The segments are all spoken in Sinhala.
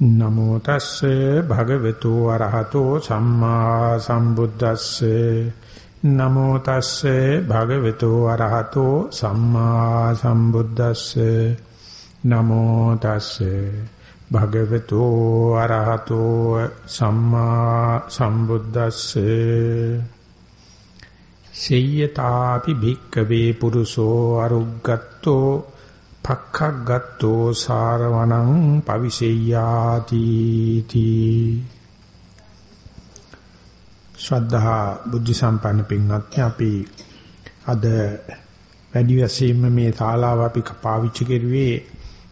නමෝ තස්සේ භගවතු වරහතෝ සම්මා සම්බුද්දස්සේ. නමෝ තස්සේ භගවතු වරහතෝ සම්මා සම්බුද්දස්සේ. නමෝ තස්සේ භගවතු වරහතෝ සම්මා සම්බුද්දස්සේ. සේයතාපි භික්කවේ පුරුෂෝ අරුග්ගත්තෝ පක්ඛග්ගත්තෝ සාරවණං පවිසෙය්‍යාති තී. ශ්‍රද්ධා බුද්ධ සම්පන්න පින්වත්නි අපි අද වැඩි වශයෙන්ම මේ ශාලාව අපි පාවිච්චි කරුවේ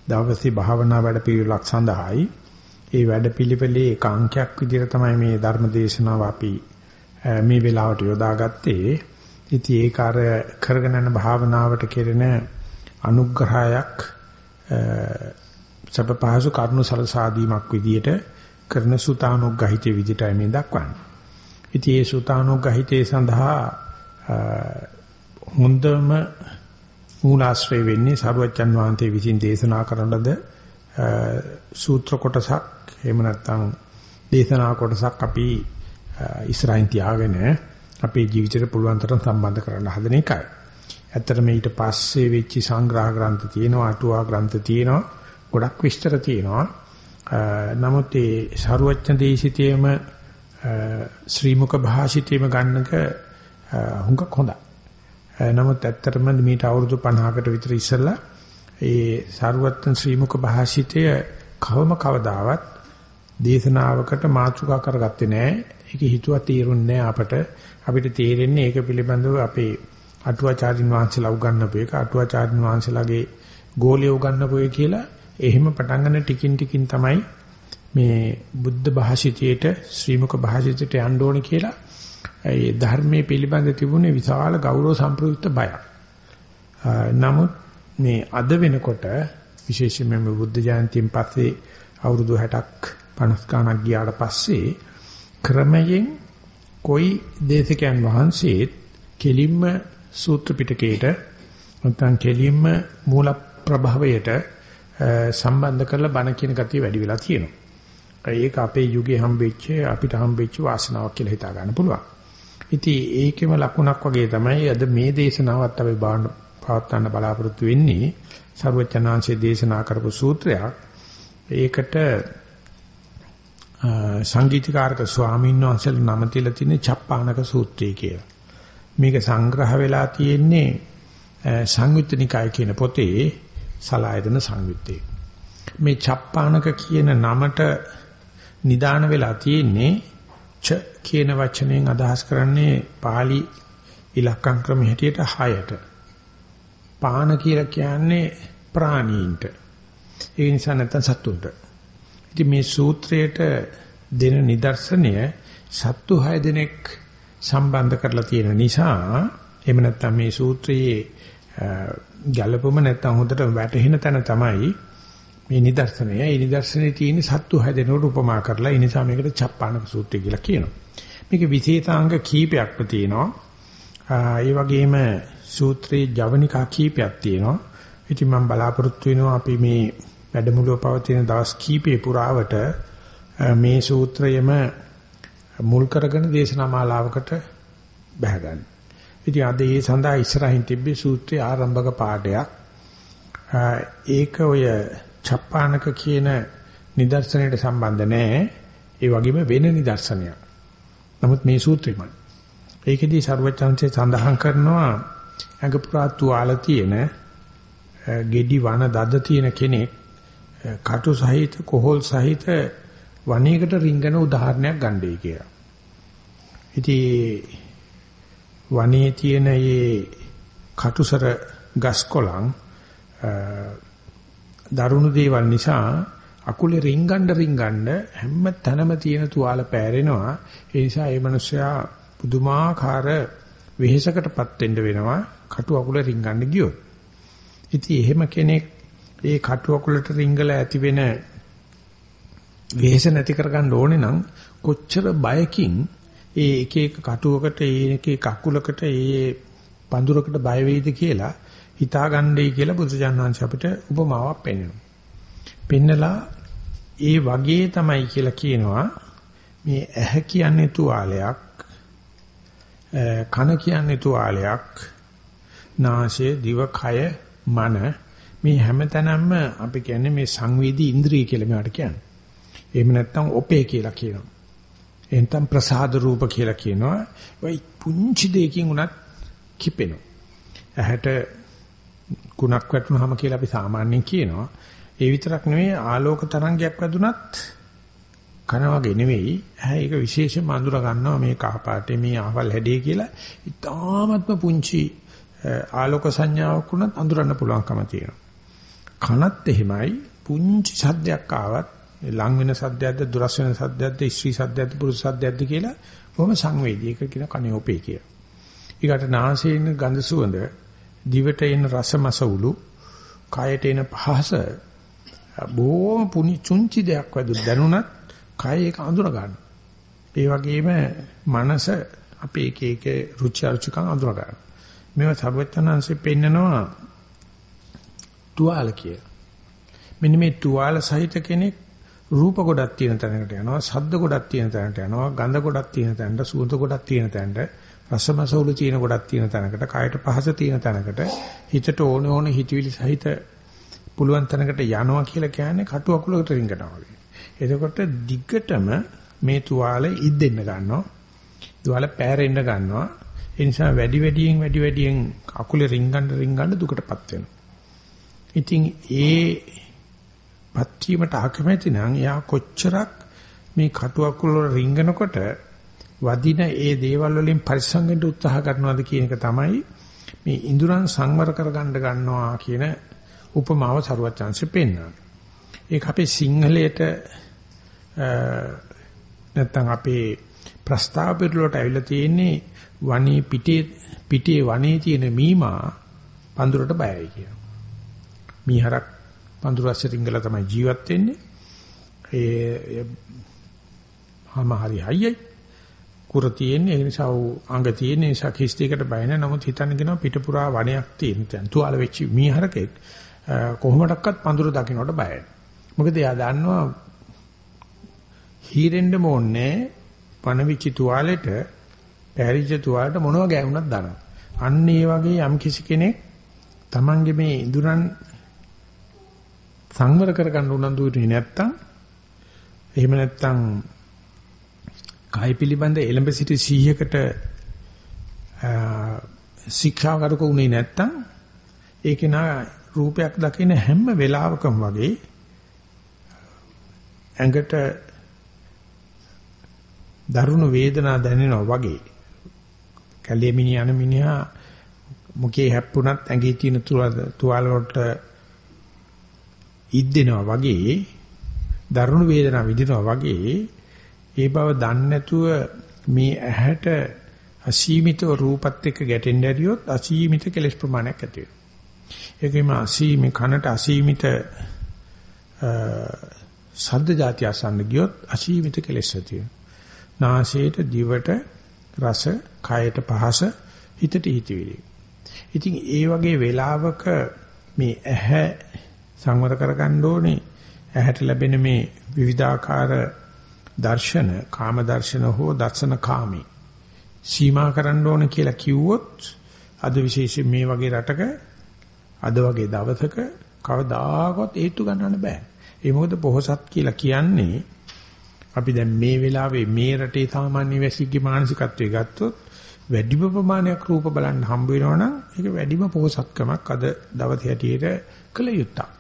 දවසේ භාවනා වැඩ පිළිවෙලක් සඳහායි. ඒ වැඩ පිළිවෙලේ එක අංකයක් විදිහට තමයි මේ ධර්ම දේශනාව අපි මේ වෙලාවට යොදාගත්තේ. ඉතින් ඒක අර කරගෙන යන භාවනාවට කෙරෙන අනුග්‍රහයක් සබ පහසු කරුණු සලසාදීමක් විදියට කරන සුතානුග්‍රහිතේ විදියටයි මේ දක්වන්නේ. ඉතින් මේ සුතානුග්‍රහිතේ සඳහා හොඳම මූලාශ්‍රය වෙන්නේ සරුවච්චන් වහන්සේ විසින් දේශනා කරන ලද සූත්‍ර කොටසක් එහෙම නැත්නම් දේශනා කොටසක් අපි ඉස්සරහින් තියාගෙන අපේ ජීවිතේට පුළුවන් තරම් සම්බන්ධ කරන්න හදන එකයි. ඇත්තටම ඊට පස්සේ වෙච්ච සංග්‍රහ ග්‍රන්ථ තියෙනවා, අටුවා ග්‍රන්ථ තියෙනවා, ගොඩක් විස්තර තියෙනවා. නමුත් ඒ සරුවච්චන් දේශිතේම ශ්‍රී මුක භාෂිතේම ගන්නක හුඟක් හොඳයි. නමුත් ඇත්තටම මීට අවුරුදු 50කට විතර ඉස්සෙල්ලා ඒ සරුවච්චන් ශ්‍රී මුක භාෂිතය කවම කවදාවත් දේශනාවකට මාතෘකා කරගත්තේ නැහැ. ඒක හිතුවා තීරුන්නේ නැහැ අපට. අපිට තේරෙන්නේ ඒක පිළිබඳව අපේ අටුවාචාරින් වහන්සේලා උගන්වපු එක අටුවාචාරින් වහන්සේලාගේ ගෝලිය උගන්වපු එක කියලා එහෙම පටන් ගන්න ටිකින් ටිකින් තමයි මේ බුද්ධ භාෂිතයට ශ්‍රීමුක භාෂිතයට යන්න ඕනේ කියලා ඒ ධර්මයේ පිළිබඳ තිබුණේ විශාල ගෞරව සම්ප්‍රයුක්ත බයක්. නමුත් මේ අද වෙනකොට විශේෂයෙන්ම බුද්ධ ජයන්තියෙන් පස්සේ අවුරුදු 60ක් 50 ගණක් ගියාට පස්සේ ක්‍රමයෙන් કોઈ දේශකයන් වහන්සේත් කෙලින්ම සූත්‍ර පිටකයට නැත්නම් කෙලින්ම මූල ප්‍රභවයට සම්බන්ධ කරලා බණ කියන ගතිය වැඩි වෙලා තියෙනවා. ඒක අපේ යුගයේ හම්බෙච්ච අපිට හම්බෙච්ච වාසනාවක් කියලා හිතා ගන්න පුළුවන්. ඉතින් ඒකෙම ලකුණක් වගේ තමයි අද මේ දේශනාවත් අපි පවත්වන්න බලාපොරොත්තු වෙන්නේ. සර්වචනාංශයේ දේශනා කරපු සූත්‍රයක්. ඒකට සංගීතකාරක ස්වාමීන් වහන්සේලා නම තියලා තියෙන චප්පානක සූත්‍රය කියලා. මේක සංග්‍රහ වෙලා තියෙන්නේ සංයුත්ත නිකාය කියන පොතේ සලායතන සංයුත්තේ. මේ චප්පානක කියන නමට නිදාන වෙලා තියෙන්නේ ච කියන වචනයෙන් අදහස් කරන්නේ pāli ඉලක්කම් ක්‍රම හැටියට 6ට. පාන කියලා කියන්නේ ප්‍රාණීන්ට. ඒ නිසා නැත්තම් සත්තුන්ට. ඉතින් මේ සූත්‍රයට දෙන නිදර්ශනය සත්තු 6 දෙනෙක් සම්බන්ධ කරලා තියෙන නිසා එහෙම නැත්නම් මේ සූත්‍රයේ ගැළපෙම නැත්නම් හොඳට වැටහෙන තැන තමයි මේ නිදර්ශනය. ඒ නිදර්ශනේ තියෙන සත්තු හැදෙනකොට උපමා කරලා ඒ නිසා මේකට චප්පානක සූත්‍රය කියලා කියනවා. මේක විශේෂාංග කීපයක්ම තියෙනවා. ඒ වගේම සූත්‍රයේ ජවනිකා කීපයක් තියෙනවා. ඉතින් මම බලාපොරොත්තු වෙනවා අපි මේ වැඩමුළුව පවතින දවස් කීපේ පුරාවට මේ සූත්‍රයම මුල් කරගෙන දේශනා මාලාවකට බහගන්න. ඉතින් අද ඒ සඳහා ඉස්සරහින් තිබ්බේ සූත්‍රයේ ආරම්භක පාඩයක්. ඒක ඔය චප්පානක කියන නිදර්ශනයට සම්බන්ධ නැහැ. ඒ වගේම වෙන නිදර්ශනයක්. නමුත් මේ සූත්‍රෙමයි. ඒකෙදී ਸਰවචන්සේ සඳහන් කරනවා ඇඟ පුරා තුවාල තියෙන ගෙඩි වන දද තියෙන කෙනෙක් කටු සහිත කොහොල් සහිත වණයකට රිංගන උදාහරණයක් ගන්නයි කියලා. ඉතින් වනයේ තියෙන මේ කටුසර ගස් කොළන් දරුණු දේවල් නිසා අකුලේ රිංගන්න රිංගන්න හැම තැනම තියෙන තුවාල පෑරෙනවා ඒ නිසා ඒ මනුස්සයා පුදුමාකාර වෙහෙසකටපත් වෙන්න වෙනවා කටු අකුලේ රිංගන්න ගියොත් ඉතින් එහෙම කෙනෙක් ඒ කටු අකුලට රිංගලා ඇති වෙන වෙහෙස නැති කරගන්න ඕනේ නම් කොච්චර බයකින් ඒ එක එක කටුවකට ඒ එක එක අකුලකට ඒ පඳුරකට බය වෙයිද කියලා හිතාගන්නයි කියලා බුදුජානනාංශ අපිට උපමාවක් පෙන්නනවා. පෙන්නලා ඒ වගේ තමයි කියලා කියනවා මේ ඇහැ කියන්නේ තුවාලයක් කන කියන්නේ තුවාලයක් නාසය දිව කය මන මේ හැමතැනම අපි කියන්නේ මේ සංවේදී ඉන්ද්‍රිය කියලා මේවට කියන්නේ. එහෙම නැත්නම් ඔපේ කියලා කියනවා. එහෙනම් ප්‍රසාද රූප කියලා කියනවා. වයි පුංචි දෙයකින් උනත් කිපෙනවා. ඇහැට කුණක් වැටුනහම කියලා අපි සාමාන්‍යයෙන් කියනවා. ඒ විතරක් නෙවෙයි ආලෝක තරංගයක් වැදුනත් කන වගේ නෙවෙයි ඇහැ ඒක විශේෂයෙන්ම අඳුර ගන්නවා මේ කහ පාටේ මේ ආවල් හැඩේ කියලා ඉතාමත්ම පුංචි ආලෝක සංඥාවක් වුණත් අඳුරන්න පුළුවන්කම තියෙනවා. කනත් එහෙමයි පුංචි සද්දයක් ආවත් ලං වෙන සද්දයක්ද දුරස් වෙන සද්දයක්ද ස්ත්‍රී සද්දයක්ද පුරුෂ සද්දයක්ද කියලා බොහොම සංවේදී එක කියන කනේ ඔපේ කියලා. ඊකට නාසයෙන් ගඳ සුවඳ දිවට එන රසමස උළු කයට එන පහස බොහොම පුනි චුංචි දෙයක් වගේ දැනුණත් කය ඒක අඳුර ගන්න. ඒ වගේම මනස අපේ එක එක රුචි අරුචිකම් අඳුර ගන්න. මේවා සර්වඥාන්සේ පෙන්නනවා තුවාල කියලා. මෙන්න මේ තුවාල සහිත කෙනෙක් රූප ගොඩක් තියෙන තැනකට යනවා, ශබ්ද ගොඩක් තියෙන තැනකට යනවා, ගන්ධ ගොඩක් තියෙන තැනට, සුවඳ ගොඩක් තියෙන තැනට, රසමසවුළු තියෙන ගොඩක් තියෙන තැනකට, කයට පහස තියෙන තැනකට, හිතට ඕන ඕන හිතවිලි සහිත පුළුවන් තැනකට යනවා කියලා කියන්නේ කටු අකුලකට රිංගනවා වගේ. එතකොට දිග්ගටම මේ තුවාලෙ ඉද්දෙන්න ගන්නවා. තුවාල පෑරෙන්න ගන්නවා. ඒ නිසා වැඩි වැඩියෙන් වැඩි වැඩියෙන් අකුලේ රිංගන්න රිංගන්න දුකටපත් වෙනවා. ඉතින් ඒ පත්වීමට අකමැති නම් එයා කොච්චරක් මේ කටු අකුල වල රිංගනකොට වදින ඒ දේවල් වලින් පරිස්සම් වෙන්න උත්සාහ කරනවාද කියන එක තමයි මේ ඉඳුරන් සංවර කරගන්න ගන්නවා කියන උපමාව සරුවත් chance පෙන්වනවා. ඒක අපේ සිංහලයට නැත්තම් අපේ ප්‍රස්තාව පිටුලට ඇවිල්ලා තියෙන්නේ වනේ පිටේ පිටේ වනේ තියෙන මීමා පඳුරට බයයි කියන. මීහරක් පඳුර ඇස්සේ රිංගලා තමයි ජීවත් වෙන්නේ. ඒ හැම හරි හයියයි. කුර තියෙන්නේ ඒ නිසා අංග තියෙන නිසා කිස්තියකට බය නැහැ. නමුත් හිතන්න කියනවා පිටපුරා වනයක් තියෙන තැන. තුවාල වෙච්ච මීහරකෙක් කොහොමඩක්වත් පඳුර දකින්නට බයයි. මොකද එයා දන්නවා හීරෙන්න ඕනේ පණවිච්ච තුවාලෙට පැරිච්ච තුවාලට මොනව ගෑවුනත් දනවා. අන්න ඒ වගේ යම් කිසි කෙනෙක් Tamange මේ ඉඳුරන් සංවර කරගන්න උනන්දු වෙන්නේ නැත්තම් එහෙම නැත්තම් කාය පිළිබඳ එලඹ සිටි 100කට ශික්ෂාගරුක උනේ නැත්තම් ඒක නා රූපයක් දකින හැම වෙලාවකම වගේ ඇඟට දරුණු වේදනා දැනෙනවා වගේ. කැලේ මිනිහ යන මිනිහා මුකේ හැප්පුණත් ඇඟේ තියෙන තුවාල වලට ඉද්දෙනවා වගේ දරුණු වේදනා විඳිනවා වගේ ඒ බව දන්නේ නැතුව මේ ඇහැට අසීමිත රූපත් එක්ක ගැටෙන්න ඇරියොත් අසීමිත කෙලෙස් ප්‍රමාණයක් ඇති වෙනවා. ඒකෙම අසීමිත කනට අසීමිත ශබ්ද જાති අසන්න ගියොත් අසීමිත කෙලෙස් ඇති වෙනවා. නාසයට දිවට රස, කයට පහස, හිතට හිතවිලි. ඉතින් ඒ වගේ වෙලාවක මේ ඇහැ සංවර කරගන්න ඕනේ. ඇහැට ලැබෙන මේ විවිධාකාර දර්ශන, කාම දර්ශන හෝ දර්ශන කාමී සීමා කරන්න ඕන කියලා කිව්වොත් අද විශේෂයෙන් මේ වගේ රටක අද වගේ දවසක කවදාකවත් හේතු ගන්නන්න බෑ. ඒ මොකද පොහසත් කියලා කියන්නේ අපි දැන් මේ වෙලාවේ මේ රටේ සාමාන්‍ය වැසියෙක්ගේ මානසිකත්වය ගත්තොත් වැඩිම ප්‍රමාණයක් රූප බලන්න හම්බ වෙනවනම් ඒක වැඩිම පොහසත්කමක් අද දවසේ හැටියට කළ යුත්තක්.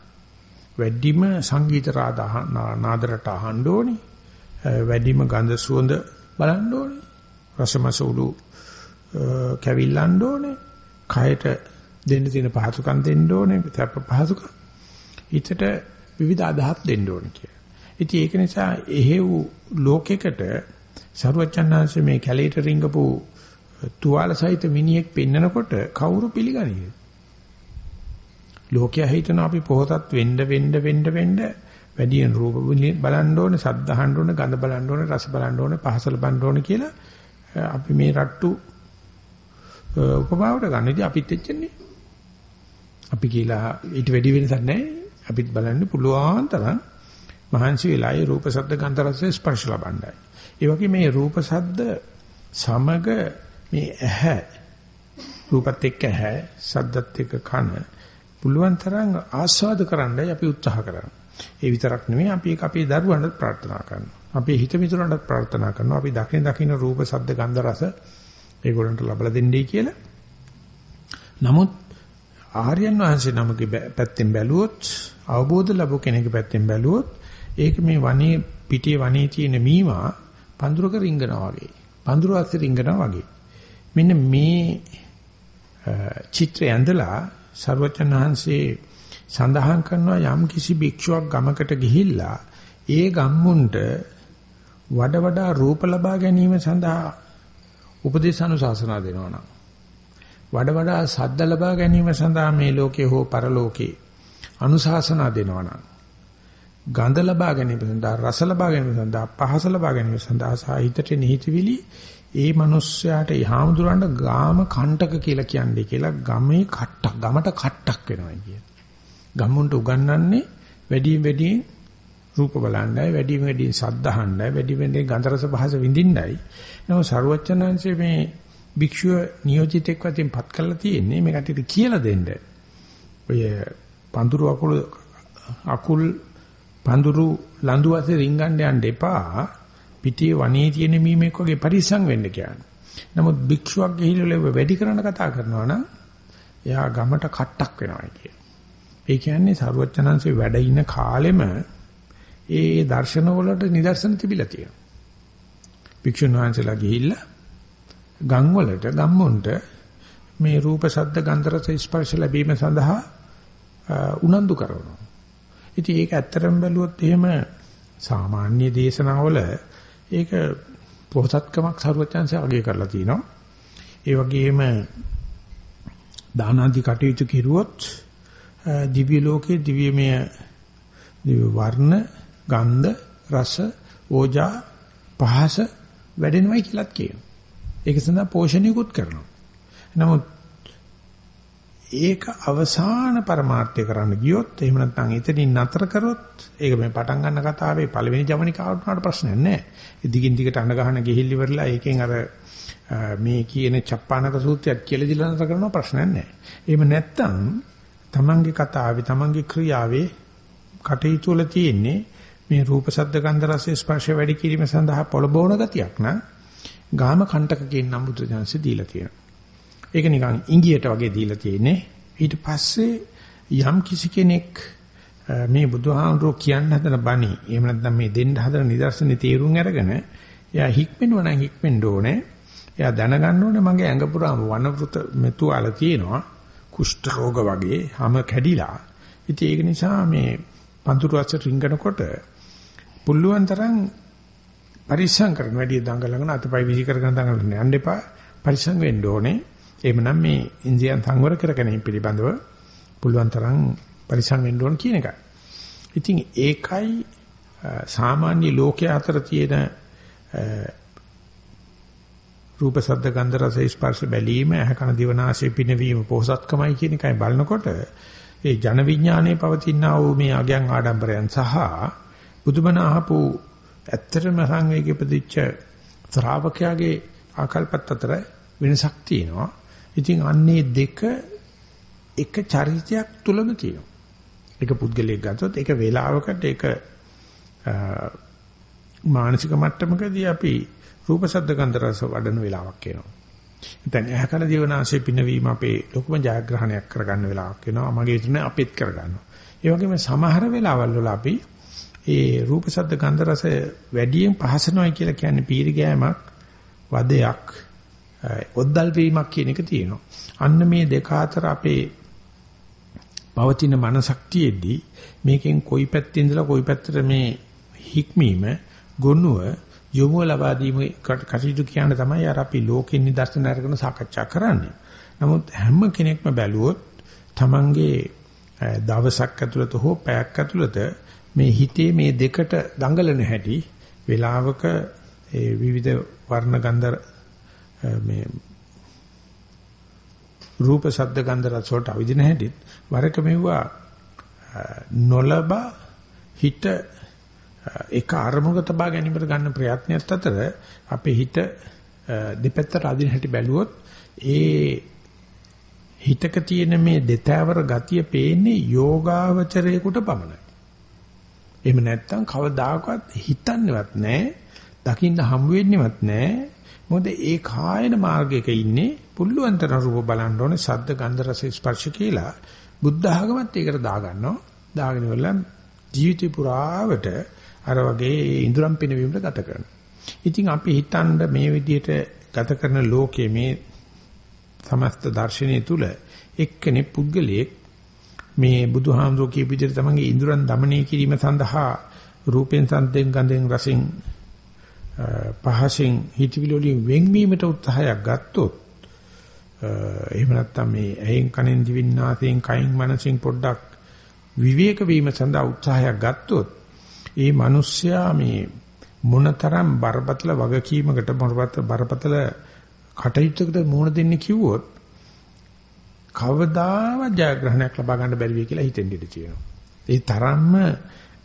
වැඩිම සංගීත රාදා නාදරට අහන්න ඕනේ. වැඩිම ගඳ සුවඳ බලන්න ඕනේ. රසමසූලු කැවිල්ලන්න ඕනේ. කයට දෙන්න තියෙන පහසුකම් දෙන්න ඕනේ. පහසුකම්. හිතට විවිධ අදහස් දෙන්න ඕනේ කියලා. ඉතින් ඒක නිසා එහෙව් ලෝකයකට සරුවචන්හන්සේ මේ කැලේට රිංගපු තුවාල සහිත මිනිහෙක් පෙන්නකොට කවුරු පිළිගනීද? ලෝකයා හිතන අපි පොහොසත් වෙන්න වෙන්න වෙන්න වෙන්න වැඩියෙන් රූප බලන්න ඕනේ, සද්ද අහන්න ඕනේ, ගඳ බලන්න ඕනේ, රස බලන්න ඕනේ, පහස ලබන්න ඕනේ කියලා අපි මේ රට්ටු උපමාවට ගන්න ඉතින් අපිත් එච්චන්නේ. අපි කියලා ඊට වැඩි වෙනසක් නැහැ. අපිත් බලන්නේ පුළුවන් තරම් මහන්සි වෙලා ඒ රූප ශබ්ද ගන්ධ රස ස්පර්ශ ලබන්නයි. ඒ වගේ මේ රූප ශබ්ද සමග මේ ඇහැ රූපත් එක්ක ඇහැ ශබ්දත් එක්ක කන පුළුවන් තරම් ආස්වාද කරන්නයි අපි උත්සාහ කරන්නේ. ඒ විතරක් නෙමෙයි අපි ඒක අපේ දරුවන්ට ප්‍රාර්ථනා කරනවා. අපේ හිත මිතුරන්ට ප්‍රාර්ථනා කරනවා. අපි දකින දකින රූප ශබ්ද ගන්ධ රස ඒගොල්ලන්ට ලබලා දෙන්නයි කියලා. නමුත් ආර්යයන් වහන්සේ නමගේ පැත්තෙන් බැලුවොත් අවබෝධ ලැබු කෙනෙකුගේ පැත්තෙන් බැලුවොත් ඒක මේ වනේ පිටේ වනේ තියෙන මීමා පඳුරක රිංගනවා වගේ. පඳුර අස්සේ රිංගනවා වගේ. මෙන්න මේ චිත්‍රය ඇඳලා සර්වචන් වහන්සේ සඳහන් කරනවා යම් කිසි භික්ෂුවක් ගමකට ගිහිල්ලා ඒ ගම්මුන්ට වඩ වඩා රූප ලබා ගැනීම සඳහා උපදේශ අනුශාසනා දෙනවා නම් වඩ වඩා සද්ද ලබා ගැනීම සඳහා මේ ලෝකේ හෝ පරලෝකේ අනුශාසනා දෙනවා නම් ගඳ ලබා ගැනීම සඳහා රස ලබා ගැනීම සඳහා පහස ලබා ගැනීම සඳහා සාහිත්‍යයේ නිහිතවිලි ඒ මිනිස්යාට යහමුදුරන්ට ගාම කණ්ඩක කියලා කියන්නේ කියලා ගමේ කට්ටක් ගමට කට්ටක් වෙනවා කියන. ගම්මුන්ට උගන්වන්නේ වැඩියෙන් වැඩියෙන් රූප බලන්නයි වැඩියෙන් වැඩියෙන් ශබ්ද අහන්නයි වැඩියෙන් වැඩියෙන් ගන්ධ රස පහස විඳින්නයි. නමුත් ਸਰුවචනංශයේ මේ භික්ෂුව නියෝජිතෙක් වශයෙන් පත් කරලා තියෙන්නේ මේ කටියට කියලා දෙන්න. ඔය පඳුරු අකුල් අකුල් පඳුරු ලඳු වශයෙන් රින්ගන්න යන්න එපා. පිටියේ වනේ තියෙන මීමෙක් වගේ පරිස්සම් වෙන්න කියන්නේ. නමුත් භික්ෂුවක් ගිහිල්ලා වැඩි කරන කතා කරනවා නම් එයා ගමට කට්ටක් වෙනවා කිය. ඒ කියන්නේ සරුවචනංශේ වැඩ ඉන්න කාලෙම ඒ දර්ශන වලට නිදර්ශන තිබිලා තියෙනවා. භික්ෂුන් වහන්සේලා ගිහිල්ලා ගම් වලට ගම්මුන්ට මේ රූප ශබ්ද ගන්ධ රස ස්පර්ශ ලැබීම සඳහා උනන්දු කරනවා. ඉතින් ඒක ඇත්තටම බැලුවොත් එහෙම සාමාන්‍ය දේශනාවල ඒක පොහසත්කමක් සරුවචන්සේ අගය කරලා තිනවා. ඒ වගේම දානාදි කටයුතු කෙරුවොත් දිව්‍ය ලෝකයේ දිව්‍යමය දිව්‍ය වර්ණ, ගන්ධ, රස, ඕජා, පහස වැඩෙනවයි කියලාත් කියනවා. ඒක සඳහා පෝෂණයකුත් කරනවා. නමුත් ඒක අවසාන પરමාර්ථය කරන්න ගියොත් එහෙම නැත්නම් එතනින් නතර කරොත් ඒක මේ පටන් ගන්න කතාවේ පළවෙනි ජවනිකාවට උනාට ප්‍රශ්නයක් නැහැ. ඒ දිගින් දිගට අඬ ගහන ගිහිල්ලි වෙරලා ඒකෙන් අර මේ කියන චප්පානක සූත්‍රයත් කියලා දිලා නතර කරනවා ප්‍රශ්නයක් නැහැ. එහෙම නැත්නම් තමන්ගේ කතාවේ තමන්ගේ ක්‍රියාවේ කටයුතු වල තියෙන්නේ මේ රූප ශබ්ද ගන්ධ රස ස්පර්ශ වැඩි කිරීම සඳහා පොළබෝණ ගතියක් නම් ගාම කණ්ඩක කියන නම් බුදු දහමසේ දීලා තියෙනවා. ඒක නිකන් ඉංගියට වගේ දීලා තියෙන්නේ. ඊට පස්සේ යම් කිසි කෙනෙක් මේ බුදුහාමුදුරුවෝ කියන්න හදන බණි එහෙම නැත්නම් මේ දෙන්න හදන නිදර්ශනේ තේරුම් අරගෙන එයා හික්මෙන්නව නම් හික්මෙන්න ඕනේ. එයා දැනගන්න ඕනේ මගේ ඇඟ පුරාම වනවෘත මෙතුආල තියෙනවා. කුෂ්ඨ රෝග වගේ හැම කැඩිලා. ඉතින් ඒක නිසා මේ පඳුරු අස්ස රිංගනකොට පුළුවන් තරම් පරිස්සම් කරන වැඩි දඟලගෙන අතපය විසි කරගෙන දඟලන්න යන්න එපා. පරිස්සම් වෙන්න ඕනේ. එහෙමනම් මේ ඉන්ද්‍රියන් සංවර කර ගැනීම පිළිබඳව පුළුවන් තරම් පරිසම් වෙන්න ඕන කියන එකයි. ඉතින් ඒකයි සාමාන්‍ය ලෝකයේ අතර තියෙන රූප ශබ්ද ගන්ධ රස ස්පර්ශ බැලීම ඇහ කන දිවනාසය පිනවීම පොහසත්කමයි කියන එකයි බලනකොට ඒ ජන විඥානයේ පවතිනා වූ මේ අගයන් ආඩම්බරයන් සහ බුදුබණ අහපු ඇත්තටම සංවේගී ප්‍රතිච්ඡ ශ්‍රාවකයාගේ ආකල්පත් අතර වෙනසක් තියෙනවා. ඉතින් අන්නේ දෙක එක චරිතයක් තුලම තියෙනවා. එක පුද්ගලයෙක් ගත්තොත් ඒක වේලාවකට ඒක මානසික මට්ටමකදී අපි රූප ශබ්ද ගන්ධ රස වඩන වෙලාවක් එනවා. දැන් ඇහැකන දිවනාශය පිනවීම අපේ ලොකුම ජයග්‍රහණයක් කරගන්න වෙලාවක් වෙනවා. මගේ ඉතින් අපිත් කරගන්නවා. ඒ වගේම සමහර වෙලාවල් වල අපි ඒ රූප ශබ්ද ගන්ධ රස වැඩියෙන් පහසනොයි කියලා කියන්නේ පීරි ගෑමක් වදයක් ඔද්දල් වීමක් කියන එක තියෙනවා. අන්න මේ දෙක අතර අපේ පවතින මනසක්තියෙදී මේකෙන් කොයි පැත්තේ ඉඳලා කොයි පැත්තට මේ හික්මීම ගොනුව යොමු ලබා දීම කටයුතු කියන තමයි අර අපි ලෝකෙන් නිදර්ශන අරගෙන සාකච්ඡා කරන්නේ. නමුත් හැම කෙනෙක්ම බැලුවොත් Tamange දවසක් ඇතුළත හෝ පැයක් ඇතුළත මේ හිතේ මේ දෙකට දඟලන හැටි වේලාවක ඒ විවිධ වර්ණ ගන්ධ මේ රූප ශබ්ද ගන්ධ රස වලට අවිදින හැටිත් වරක මෙවුවා නොලබ හිත එක අරමුණක තබා ගැනීමට ගන්න ප්‍රයත්නයත් අතර අපේ හිත දෙපැත්තට අදින හැටි බැලුවොත් ඒ හිතක තියෙන මේ දෙතෑවර ගතිය පේන්නේ යෝගාවචරයේකට පමණයි. එහෙම නැත්නම් කවදාකවත් හිතන්නේවත් නැහැ, දකින්න හම් වෙන්නේවත් නැහැ. මොකද ඒ කායන මාර්ගයක ඉන්නේ පුළුවන් තරම් රූප බලන්න ඕනේ සද්ද ගන්ධ රස ස්පර්ශ කියලා. බුද්ධ ආගමත් ඒකට දාගන්නවා. දාගෙන ඉවරලා ජීවිත පුරාවට අර වගේ ඉඳුරම් පිනවීමට ගත කරනවා. ඉතින් අපි හිතන්න මේ විදිහට ගත කරන ලෝකයේ මේ සමස්ත දර්ශනය තුල එක්කෙනෙක් පුද්ගලයෙක් මේ බුදුහාමුදුරුවෝ කියපු විදිහට තමන්ගේ ඉඳුරන් দমনය කිරීම සඳහා රූපෙන් සද්දෙන් ගඳෙන් රසෙන් පහසෙන් හිතවිලි වලින් වෙන්වීමට උත්සාහයක් ගත්තොත් එහෙම නැත්නම් මේ ඇහෙන් කනෙන් දිවෙන් නාසයෙන් කයින් මනසින් පොඩ්ඩක් විවේක වීම සඳහා උත්සාහයක් ගත්තොත් ඒ මිනිස්සයා මේ මොනතරම් බරපතල වගකීමකට බරපතල කටයුත්තකට මුහුණ දෙන්න කිව්වොත් කවදාවත් ජයග්‍රහණයක් ලබා ගන්න බැරි වෙයි කියලා හිතෙන් ඉඳී තියෙනවා. ඒ තරම්ම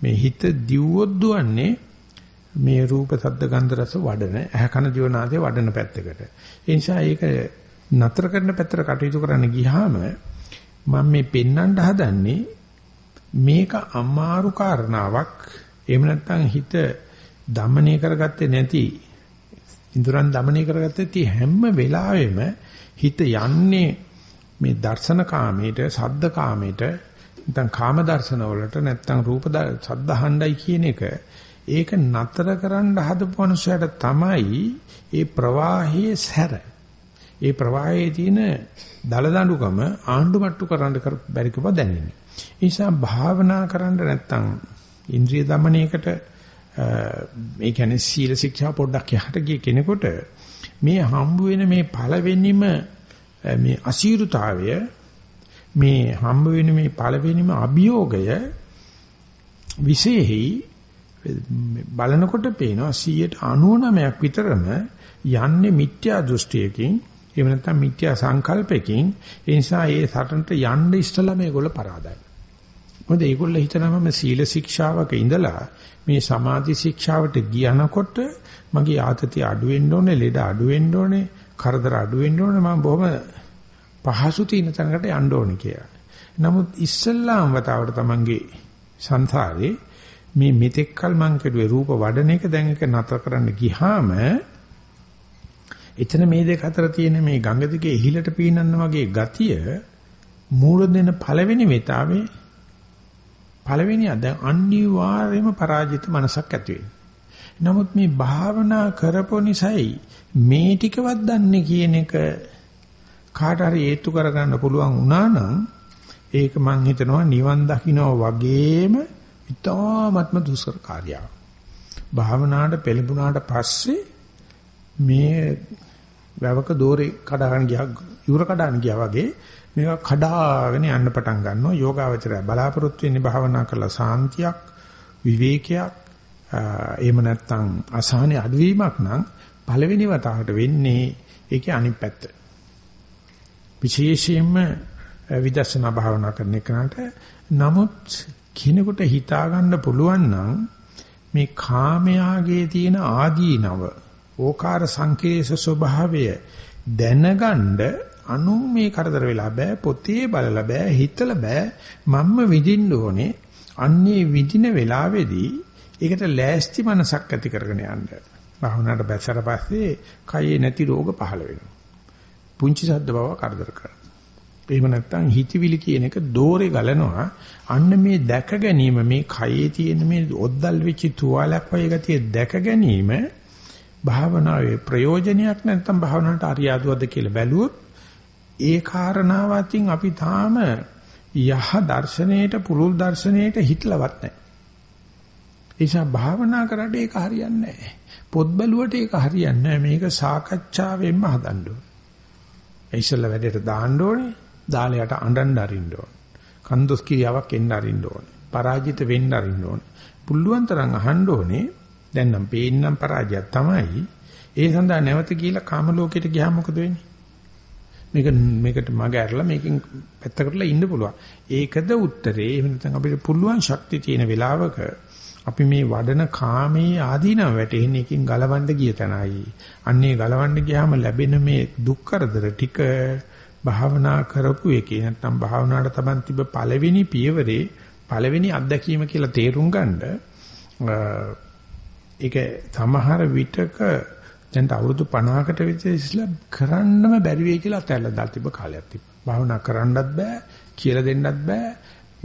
මේ හිත දිව්වොත් දුවන්නේ මේ රූප සද්ද ගන්ධ රස වඩන ඇහ කන ජීවනාදී වඩන පැත්තකට. ඒ නිසා ඒක නතර කරන පැත්තට කටයුතු කරන්න ගියාම මම මේ පෙන්වන්න හදන්නේ මේක අමාරු කාරණාවක්. එහෙම නැත්නම් හිත দমনය කරගත්තේ නැති ඉඳුරන් দমনය කරගත්තේ ති හැම වෙලාවෙම හිත යන්නේ මේ දර්ශන කාමයට, සද්ද කාමයට, නැත්නම් කාම දර්ශන වලට නැත්නම් රූප සද්ද හණ්ඩයි කියන එක ඒක නතර කරන්න හදපු මනුස්සයට තමයි ඒ ප්‍රවාහයේ සැර. ඒ ප්‍රවාහයේ තියෙන දල දඬුකම ආණ්ඩු මට්ටු කරන්න බැරි කම දැනෙන්නේ. ඒ නිසා භාවනා කරන්න නැත්තම් ඉන්ද්‍රිය দমনයකට ඒ කියන්නේ සීල ශික්ෂා පොඩ්ඩක් යහට ගිය කෙනෙකුට මේ හම්බ වෙන මේ පළවෙනිම මේ අසීරුතාවය මේ හම්බ වෙන මේ පළවෙනිම අභියෝගය විශේෂයි බලනකොට පේනවා 99ක් විතරම යන්නේ මිත්‍යා දෘෂ්ටියකින් එහෙම නැත්නම් මිත්‍යා සංකල්පයකින් ඒ නිසා ඒ සටනට යන්න ඉස්සලා මේගොල්ල පරාදයි. මොකද ඒගොල්ල හිතනම සීල ශික්ෂාවක ඉඳලා මේ සමාධි ශික්ෂාවට ගියනකොට මගේ ආතතිය අඩු වෙන්න ඕනේ, ලෙඩ අඩු වෙන්න ඕනේ, කරදර අඩු වෙන්න ඕනේ මම බොහොම පහසු තියෙන තැනකට යන්න ඕනේ කියලා. නමුත් ඉස්සල්ලාම වතාවට තමන්ගේ සංසාරේ මේ මෙතෙක්කල් මං කෙරුවේ රූප වඩන එක දැන් එක නතර කරන්න ගියාම එතන මේ දෙක අතර තියෙන මේ ගඟ දිගේ ඉහිලට පීනන්න වගේ ගතිය මූල දෙන පළවෙනි වෙතාවේ පළවෙනි අද අනිවාර්යයෙන්ම පරාජිත මනසක් ඇති නමුත් මේ භාවනා කරපො නිසායි මේ ටිකවත් දන්නේ කියන එක කාට හරි හේතු කරගන්න පුළුවන් වුණා නම් ඒක මං හිතනවා නිවන් දකින්න වගේම ඉතාමත්ම දුෂ්කර කාර්යයක්. භාවනාවට පෙළඹුණාට පස්සේ මේ වැවක දෝරේ කඩාගෙන ගියා යුර කඩාගෙන ගියා වගේ මේක කඩාගෙන යන්න පටන් ගන්නවා යෝගාවචරය බලාපොරොත්තු වෙන්නේ භාවනා කරලා සාන්තියක් විවේකයක් එහෙම නැත්නම් අසහනේ අඩුවීමක් නම් පළවෙනි වතාවට වෙන්නේ ඒකේ අනිත් පැත්ත. විශේෂයෙන්ම විදර්ශනා භාවනා කරන එකට නමුත් කිනෙකුට හිතා ගන්න පුළුවන් නම් මේ කාමයාගේ තියෙන ආදීනව ඕකාර සංකේස ස්වභාවය දැනගන්න අනු මේ කරදර වෙලා බෑ පොතේ බලලා බෑ හිතලා බෑ. මම්ම විඳින්න ඕනේ. අන්නේ විඳින වෙලාවේදී ඒකට ලෑස්ති මනසක් ඇති කරගෙන යන්න. භාවනාවට බැසර පස්සේ කයේ නැති රෝග පහළ වෙනවා. පුංචි සද්ද බව කරදර කරනවා. එහෙම නැත්නම් හිතවිලි කියන එක දෝරේ ගලනවා. අන්න මේ දැක ගැනීම මේ කයේ තියෙන මේ ඔද්දල් වෙච්ච තුවාලයක් වගේ ගතිය දැක ගැනීම භාවනාවේ ප්‍රයෝජනයක් නැත්නම් භාවනාවට අරියාදුවද කියලා බැලුවොත් ඒ කාරණාව අතින් අපි තාම යහ දර්ශනයේට පුරුල් දර්ශනයේට හිටලවත් නැහැ. ඒ නිසා භාවනා කරලා ඒක හරියන්නේ නැහැ. පොත් බැලුවට ඒක හරියන්නේ නැහැ. මේක සාකච්ඡාවෙන්ම හදන්න ඕනේ. ඉස්සෙල්ලා වැඩේට දාන්න ඕනේ. දාලයට අඬන්න අරින්න ඕනේ. කන්දොස් කියාවක් එන්න අරින්න ඕනේ. පරාජිත වෙන්න අරින්න ඕනේ. පුළුවන් තරම් අහන්න ඕනේ. දැන් නම් පේන්නම් පරාජයක් තමයි. ඒ සඳහා නැවත කියලා කාම ලෝකයට ගියාම මොකද වෙන්නේ? මේක මේකට මග ඇරලා මේකෙන් පැත්තකටලා ඉන්න පුළුවන්. ඒකද උත්තරේ. එහෙම නැත්නම් අපිට පුළුවන් ශක්තිය තියෙන වෙලාවක අපි මේ වඩන කාමයේ ආදීනව වැටෙන්නේ එකකින් ගලවන්න ගිය තැනයි. අන්නේ ගලවන්න ගියාම ලැබෙන මේ දුක් කරදර ටික භාවනා කරපු එකේ නැත්නම් භාවනාවට තමන් තිබ්බ පළවෙනි පියවරේ පළවෙනි අත්දැකීම කියලා තේරුම් ගන්න ඒක සමහර විටක දැන් අවුරුදු 50කට විතර ඉස්ලා කරන්නම බැරි වෙයි කියලා අතල්ලා දාලා තිබ්බ කාලයක් තිබ්බා. භාවනා කරන්නත් බෑ, කියලා දෙන්නත් බෑ.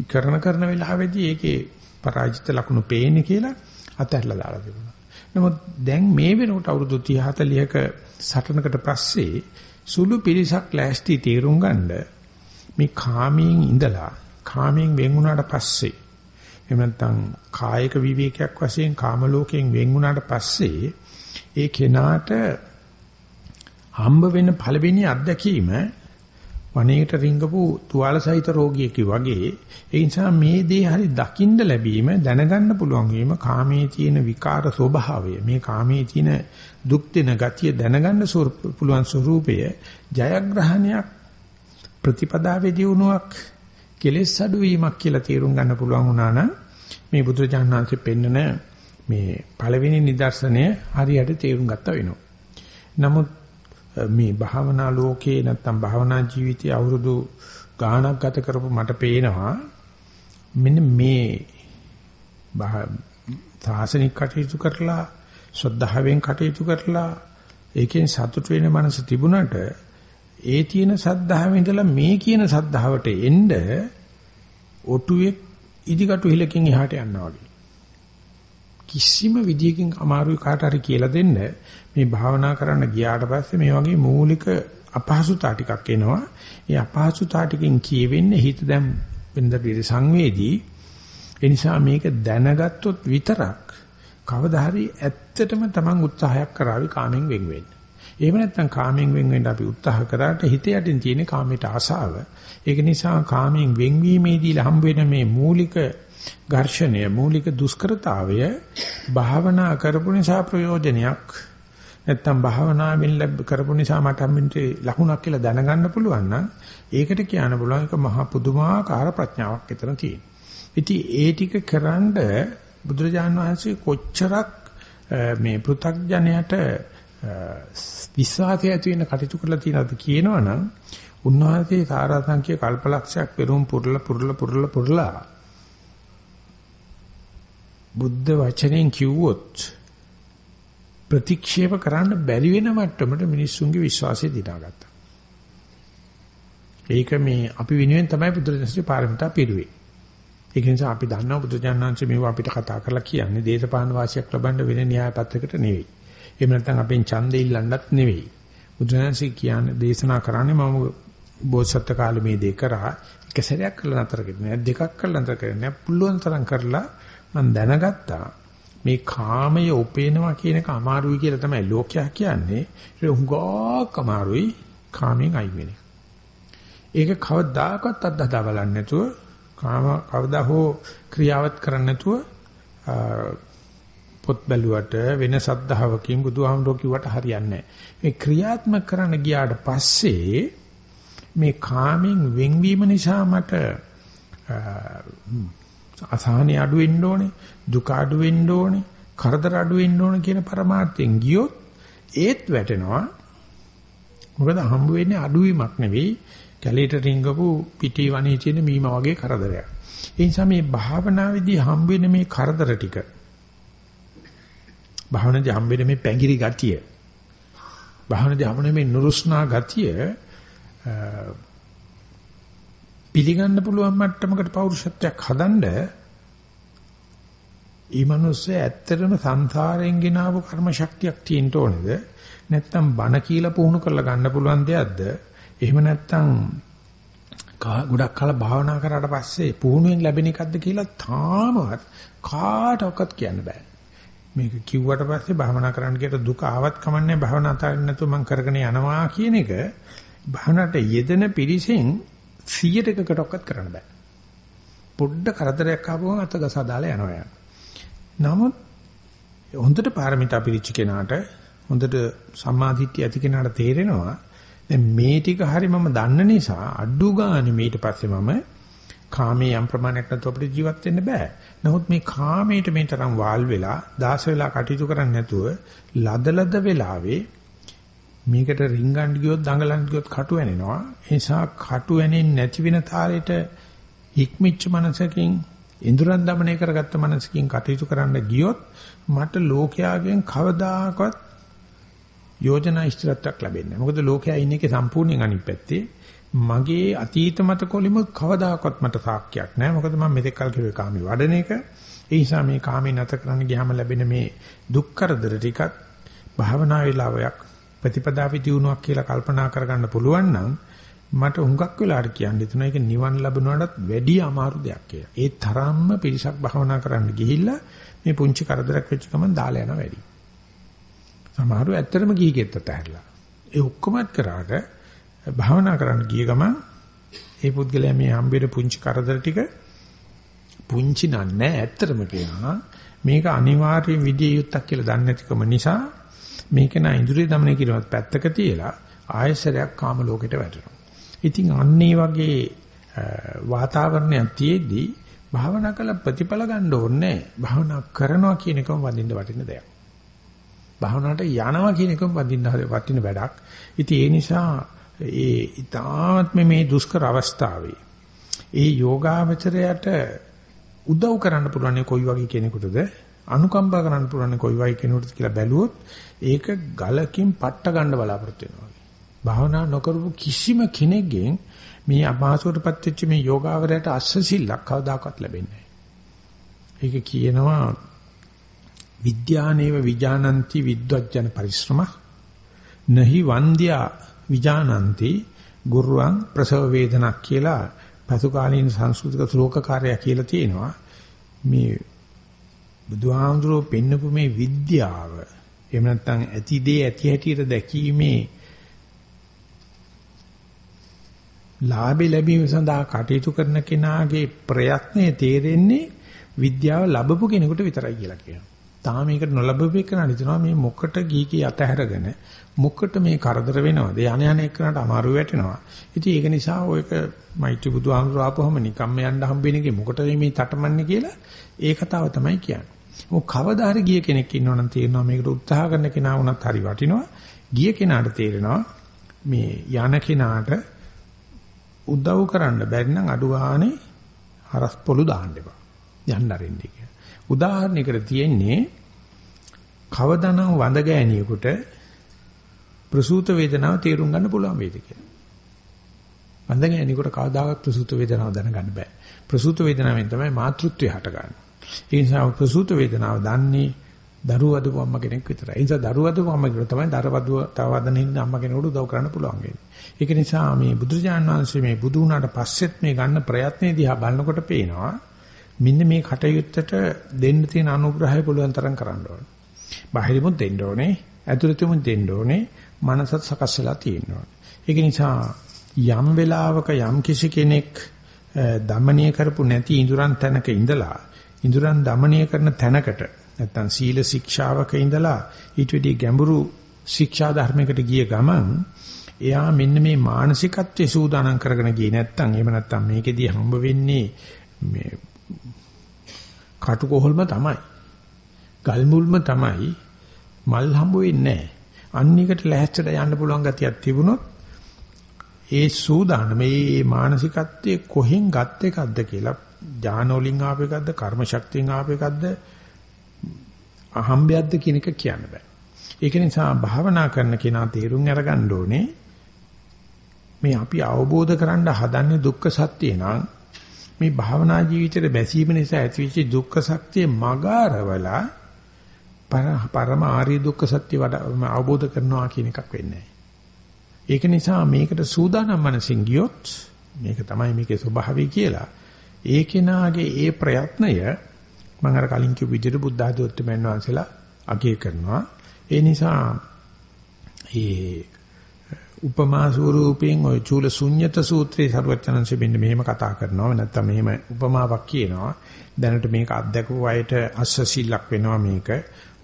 කරන කරන වෙලාවෙදී ඒකේ පරාජිත ලකුණු පේන්නේ කියලා අතහැරලා දාලා තිබුණා. නමුත් දැන් මේ වෙනකොට අවුරුදු 30 40ක සටනකට පස්සේ සුළු පිරිසක් ලෑස්ති තීරුම් ගන්න මේ කාමයෙන් ඉඳලා කාමයෙන් වෙන් වුණාට පස්සේ එහෙම නැත්නම් කායික විවේකයක් වශයෙන් කාම ලෝකයෙන් වෙන් වුණාට පස්සේ ඒ කෙනාට හම්බ වෙන පළවෙනි අත්දැකීම වනයේට රිංගපු තුවාල සහිත රෝගියෙක් වගේ ඒ නිසා මේ දේ හරි දකින්න ලැබීම දැනගන්න පුළුවන් වීම කාමයේ තියෙන විකාර ස්වභාවය මේ කාමයේ තියෙන දුක් දෙන ගතිය දැනගන්න පුළුවන් ස්වરૂපය ජයග්‍රහණයක් ප්‍රතිපදාවේදී වුණාවක් කෙලෙස් අඩුවීමක් කියලා තේරුම් ගන්න පුළුවන් වුණා නම් මේ බුදුරජාණන් වහන්සේ පෙන්නන මේ පළවෙනි නිදර්ශනය හරියට තේරුම් ගත්තා වෙනවා. නමුත් මේ භාවනා ලෝකේ නැත්තම් භාවනා ජීවිතයේ අවුරුදු ගාණක් ගත කරපු මට පේනවා. මෙන්න මේ සාසනික කටයුතු කරලා ශ්‍රද්ධාවෙන් කටයුතු කරලා ඒකෙන් සතුට වෙන මනස තිබුණට ඒ තියෙන සද්ධාවෙන් ඉඳලා මේ කියන සද්ධාවට එන්න ඔටුවේ ඉදිකටු හිලකින් එහාට යනවා වගේ. කිසිම විදියකින් අමාරුයි කාට හරි කියලා දෙන්න මේ භාවනා කරන්න ගියාට පස්සේ මේ වගේ මූලික අපහසුතා ටිකක් එනවා. ඒ අපහසුතා ටිකෙන් කියවෙන්නේ හිත දැන් වෙනද පිළි සංවේදී. ඒ නිසා මේක දැනගත්තොත් විතරක් කවදා හරි ඇත්තටම Taman උත්සාහයක් කරાવી කාමෙන් වෙන් වෙන්න. එහෙම නැත්නම් කාමෙන් වෙන් වෙන්න අපි උත්සාහ කරාට හිත යටින් තියෙන කාමයට ආසාව. ඒක නිසා කාමෙන් වෙන්වීමේදී හම්බ වෙන මේ මූලික ඝර්ෂණය මූලික දුෂ්කරතාවය භාවනා කරපු නිසා ප්‍රයෝජනයක් නැත්තම් භාවනාවෙන් ලැබ කරපු නිසා මට හම්බෙන්නේ ලකුණක් කියලා දැනගන්න පුළුවන් නම් ඒකට කියන්න පුළුවන් එක මහා පුදුමාකාර ප්‍රඥාවක් විතර තියෙන. ඉතින් ඒ ටික කරන්ඩ බුදුරජාණන් වහන්සේ කොච්චරක් මේ පෘථග්ජනයට විශ්වාසය ඇති වෙන කටයුතු කරලා තියෙනවද කියනවනම් උන්වහන්සේ සාරාංශික කල්පලක්ෂයක් පෙරම් පුරලා පුරලා පුරලා පුරලා බුද්ධ වචනෙන් කිව්වොත් ප්‍රතික්ෂේප කරන්න බැරි වෙන මට්ටමට මිනිස්සුන්ගේ විශ්වාසය දිනාගත්තා. ඒක මේ අපි වෙනුවෙන් තමයි බුදුරජාණන්සේ පාරමිතා පිරුවේ. ඒක නිසා අපි දන්නවා බුදුජානනාංශ මේව අපිට කතා කරලා කියන්නේ දේශපාලන වාසියක් ලබන්න වෙන න්‍යාය පත්‍රයකට නෙවෙයි. එහෙම නැත්නම් අපෙන් ඡන්දෙ ඉල්ලන්නත් නෙවෙයි. බුදුජානනාංශ කියන්නේ දේශනා කරන්නේ මම බෝසත් කාලේ මේ දේ කරා එක සැරයක් කරලා නතර කරන්නේ දෙකක් කරලා නතර කරන්නේ පුළුවන් තරම් කරලා මම දැනගත්තා මේ කාමය උපේනවා කියන එක අමාරුයි කියලා තමයි ලෝකයා කියන්නේ. ඒක හුඟක් අමාරුයි කාමෙන් අයින් වෙන එක. ඒක කවදාකවත් අත්දැක බලන්නේ නැතුව කාම කවදා හෝ ක්‍රියාවත් කරන්නේ නැතුව පොත් බැලුවට වෙන සද්ධාවකින් බුදුහාමුදුරුවෝ කිව්වට හරියන්නේ මේ ක්‍රියාත්මක කරන්න ගියාට පස්සේ මේ කාමෙන් වෙන්වීම නිසා මට අසහනෙ අඩු වෙන්න ඕනේ, දුක අඩු වෙන්න ඕනේ, කරදර අඩු වෙන්න ඕනේ කියන પરමාර්ථයෙන් ගියොත් ඒත් වැටෙනවා. මොකද හම්බ වෙන්නේ අඩුවීමක් නෙවෙයි, කැලේට රිංගපු පිටි වනේ තියෙන මීම වගේ කරදරයක්. ඒ නිසා මේ භාවනාවේදී හම්බ වෙන මේ කරදර ටික භාවනාවේ හම්බ වෙන මේ පැංගිරි ගතිය භාවනාවේ හම්බ වෙන මේ නුරුස්නා ගතිය පිළිගන්න පුළුවන් මට්ටමකට පෞරුෂත්වයක් හදන්න ඒ මිනිස්සේ ඇත්තටම සංසාරයෙන් ගෙනාවු කර්ම ශක්තියක් තියෙන්න ඕනේද? නැත්නම් බන කියලා පුහුණු කරලා ගන්න පුළුවන් දෙයක්ද? එහෙම නැත්නම් ගොඩක් කල භාවනා කරාට පස්සේ පුහුණුවෙන් ලැබෙන එකක්ද කියලා තාමවත් කාටවත් කියන්න බෑ. මේක කිව්වට පස්සේ භාවනා කරන්න කියලා දුක ආවත් කමන්නේ භාවනා අතාරින්න නැතුව මම කරගෙන යනවා කියන එක භාවනාවට යෙදෙන පිරිසෙන් 100ටකටවත් කරන්න බෑ. පොඩ්ඩ කරදරයක් ආවම අත ගසා දාලා යනවා යන. නමුත් හොඳට පාරමිතා පිළිච්ච කෙනාට හොඳට සම්මාදිට්ඨිය ඇති කෙනාට තේරෙනවා දැන් මේ ටික හරි මම දන්න නිසා අඩු ගානේ ඊට පස්සේ මම කාමයේ යම් ප්‍රමාණයක් නැතුව අපිට ජීවත් වෙන්න බෑ. නමුත් මේ කාමයට මේ තරම් වාල් වෙලා දාස වෙලා කටයුතු කරන්නේ නැතුව ලදලද වෙලාවේ මේකට රිංගන්න ගියොත් දඟලන්න ගියොත් කටු වෙනෙනවා. ඒ නිසා කටු වෙනින් නැති වෙන තාලෙට ඉක්මිච්ච මනසකින් ඉඳුරන් দমনය කරගත්ත මනසකින් කටයුතු කරන්න ගියොත් මට ලෝකයාගෙන් කවදාකවත් යෝජනා ඉස්තරත්වයක් ලැබෙන්නේ නැහැ. මොකද ලෝකයා ඉන්නේ ඒකේ සම්පූර්ණයෙන් අනිත් පැත්තේ. මගේ අතීත මතකොලිම කවදාකවත් මට සාක්කයක් නැහැ. මොකද මම මෙතෙක් කල් කිව්වේ කාමේ වඩන එක. ඒ නිසා මේ කාමේ නැත කරන්න ගියාම ලැබෙන මේ දුක් කරදර ටිකත් භාවනා වේලාවයක් ප්‍රතිපදාවි දියුණුවක් කියලා කල්පනා කරගන්න පුළුවන් නම් මට හුඟක් වෙලාට කියන්න හිතුණා ඒක නිවන් ලැබුණාටත් වැඩි අමාරු දෙයක් කියලා. ඒ තරම්ම පිරිසක් භාවනා කරන්න ගිහිල්ලා මේ පුංචි කරදරයක් වෙච්ච ගමන් දාලා යනවා වැඩි. සමහරව ඇත්තටම ගිහිගෙත් අතහැරලා. ඒ ඔක්කොමත් කරාට භාවනා කරන්න ගිය ගමන් ඒ පුද්ගලයා මේ හම්බෙර පුංචි කරදර ටික පුංචි නන්නේ ඇත්තටම කියනවා මේක අනිවාර්යෙන් විදිය යුක්තක් කියලා දන්නේ නැතිකම නිසා මේක නා ඉන්ද්‍රිය দমনය කිරීමත් පැත්තක තියලා ආයසරයක් කාම ලෝකෙට වැටෙනවා. ඉතින් අන්න ඒ වගේ වාතාවරණයක් තියේදී භාවනා කළ ප්‍රතිඵල ගන්න ඕනේ. භාවනා කරනවා කියන එකම වඳින්න වටින දෙයක්. භාවනාවට යනවා කියන එකම වඳින්න වටින වැඩක්. ඉතින් ඒ නිසා ඒ ඊතාත්ම මේ දුෂ්කර අවස්ථාවේ ඒ යෝගාවචරයට උදව් කරන්න පුළුවන් කොයි වගේ කෙනෙකුටද අනුකම්පා කරන්න පුළුවන් කොයි වගේ කෙනෙකුටද කියලා බැලුවොත් ඒක ගලකින් පට්ට ගන්න බලාපොරොත්තු වෙනවා. භාවනා නොකරපු කිසිම කෙනෙක්ගෙන් මේ අභාසවටපත් වෙච්ච මේ යෝගාවරයට අස්සසිල්ලක් කවදාකවත් ලැබෙන්නේ නැහැ. ඒක කියනවා විද්‍යානේව විජානಂತಿ විද්වජ්ජන පරිශ්‍රම නහි වන්ද්‍යා විජානಂತಿ ගුරුවන් ප්‍රසව වේදනක් කියලා පසුකාලීන සංස්කෘතික ශ්ලෝකකාරය කියලා තියෙනවා. මේ බුදුහාමුදුරුවෝ පෙන්නපු මේ විද්‍යාව එහෙම නැත්නම් ඇති දේ ඇති හැටියට දැකීමේ ලාභ ලැබීම සඳහා කටයුතු කරන කෙනාගේ ප්‍රයත්නය තේරෙන්නේ විද්‍යාව ලැබපු කෙනෙකුට විතරයි කියලා කියනවා. තාම මේකට නොලැබෙපු එකන හිතනවා මේ මොකට ගීකී අතහැරගෙන මොකට මේ කරදර වෙනවද? යණ යන එකනට අමාරු වැටෙනවා. ඉතින් ඒක නිසා ඔයක මෛත්‍රී බුදුහාමුදුරුවෝ ආපුවම නිකම්ම යන්න හම්බෙන එකේ මොකටද මේ තටමන්නේ කියලා ඒ කතාව තමයි කියන්නේ. මොක කවදා හරි ගිය කෙනෙක් ඉන්නවනම් තේරෙනවා මේකට උත්සාහ කරන කෙනා වුණත් හරි වටිනවා. ගිය කෙනාට තේරෙනවා මේ යන කෙනාට උදව් කරන්න බැරි නම් අඩු ගානේ හරස් පොළු දාන්න එපා. යන්න අරින්න කියලා. උදාහරණයකට තියෙන්නේ කවදානම් වඳ ගෑණියෙකුට ප්‍රසූත වේදනාව තේරුම් ගන්න පුළුවන් වේද කියලා. වඳ ගෑණියෙකුට කවදාවත් ප්‍රසූත වේදනාව දැනගන්න බෑ. ප්‍රසූත වේදනාවෙන් තමයි මාතෘත්වය හටගන්නේ. ඒ නිසා ප්‍රසූත වේදනාව දන්නේ දරුව අදපු අම්ම කෙනෙක් විතරයි. ඒ නිසා දරුව අදපු අම්ම කෙනෙක් තමයි දරවදුව තවදන ඉන්න අම්ම කෙනෙකුට උදව් කරන්න පුළුවන් වෙන්නේ. ඒක නිසා මේ බුදුරජාණන් වහන්සේ මේ බුදු වුණාට පස්සෙත් මේ ගන්න ප්‍රයත්නේ දිහා බලනකොට පේනවා මෙන්න මේ කටයුත්තට දෙන්න තියෙන අනුග්‍රහය පුළුවන් තරම් කරන්න ඕනේ. බාහිරමුත් දෙන්න ඕනේ, ඇතුළතමුත් දෙන්න ඕනේ, මනසත් සකස් වෙලා තියෙන්න ඕනේ. ඒක නිසා යම් වෙලාවක යම් කිසි කෙනෙක් දමනීය කරපු නැති ඉඳුරන් තැනක ඉඳලා ඉඳුරන් দমনය කරන තැනකට නැත්තම් සීල ශික්ෂාවක ඉඳලා ඊට වෙදී ගැඹුරු ශික්ෂා ධර්මයකට ගිය ගමන් එයා මෙන්න මේ මානසිකත්වයේ සූදානම් කරගෙන ගියේ. නැත්තම් එහෙම නැත්තම් මේකෙදී හම්බ වෙන්නේ මේ කටුකොහල්ම තමයි. ගල් මුල්ම තමයි. මල් හම්බ වෙන්නේ නැහැ. අන්න එකට ලැහැස්තට යන්න පුළුවන් ගතියක් තිබුණොත් ඒ සූදානම මේ මානසිකත්වයේ කොහෙන් ගත් එකක්ද කියලා ඥානෝලින් ආප එකක්ද කර්ම ශක්තියෙන් ආප එකක්ද අහම්බයක්ද කියන එක කියන්න බෑ. ඒක නිසා භාවනා කරන කෙනා තේරුම් අරගන්න ඕනේ මේ අපි අවබෝධ කරන්න හදන්නේ දුක්ඛ සත්‍ය නම් මේ භාවනා ජීවිතේ බැසීම නිසා ඇතිවෙච්ච දුක්ඛ සත්‍ය මගාරවලා පරම ආර්ය දුක්ඛ සත්‍ය අවබෝධ කරනවා කියන එකක් වෙන්නේ ඒක නිසා මේකට සූදානම් මනසින් ගියොත් මේක තමයි මේකේ ස්වභාවය කියලා ඒ කෙනාගේ ඒ ප්‍රයත්නය මම අර කලින් කිව්ව විදිහට බුද්ධ ආධෝත්මයන් වහන්සේලා අගය කරනවා. ඒ නිසා ඒ උපමා ස්වරූපයෙන් ওই චූල ශුන්්‍යත සූත්‍රයේ සරුවචනංශ මෙන්න මෙහෙම කතා කරනවා. නැත්තම් මෙහෙම උපමාවක් කියනවා. දැනට මේක අත්දකපු අයට අස්සසිල්ලක් වෙනවා මේක.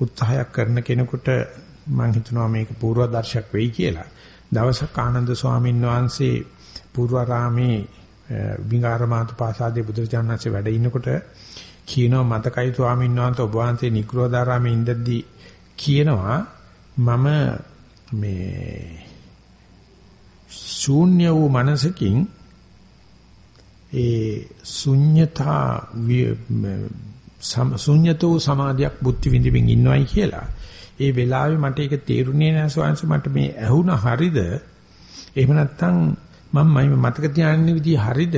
උත්සාහයක් කරන කෙනෙකුට මම හිතනවා මේක පූර්වදර්ශයක් වෙයි කියලා. දවසක් ආනන්ද ස්වාමීන් වහන්සේ පූර්වාරාමේ විඟාරමාතු පාසාදේ බුදුරජාණන්සේ වැඩ ඉන්නකොට කියනවා මතකයි ස්වාමීන් වහන්සේ ඔබ වහන්සේ නිග්‍රෝධාරාමේ ඉඳද්දී කියනවා මම මේ ශූන්‍ය වූ මනසකින් ඒ ශුන්්‍යතා ශුන්‍යතෝ සමාධියක් බුද්ධි විඳින්න ඉන්නවයි කියලා. ඒ වෙලාවේ මට ඒක තේරුනේ නැහැ ස්වාංශ මට මේ ඇහුණ හරිද? එහෙම නැත්නම් මම මතක තියාගන්න විදිහ හරිද?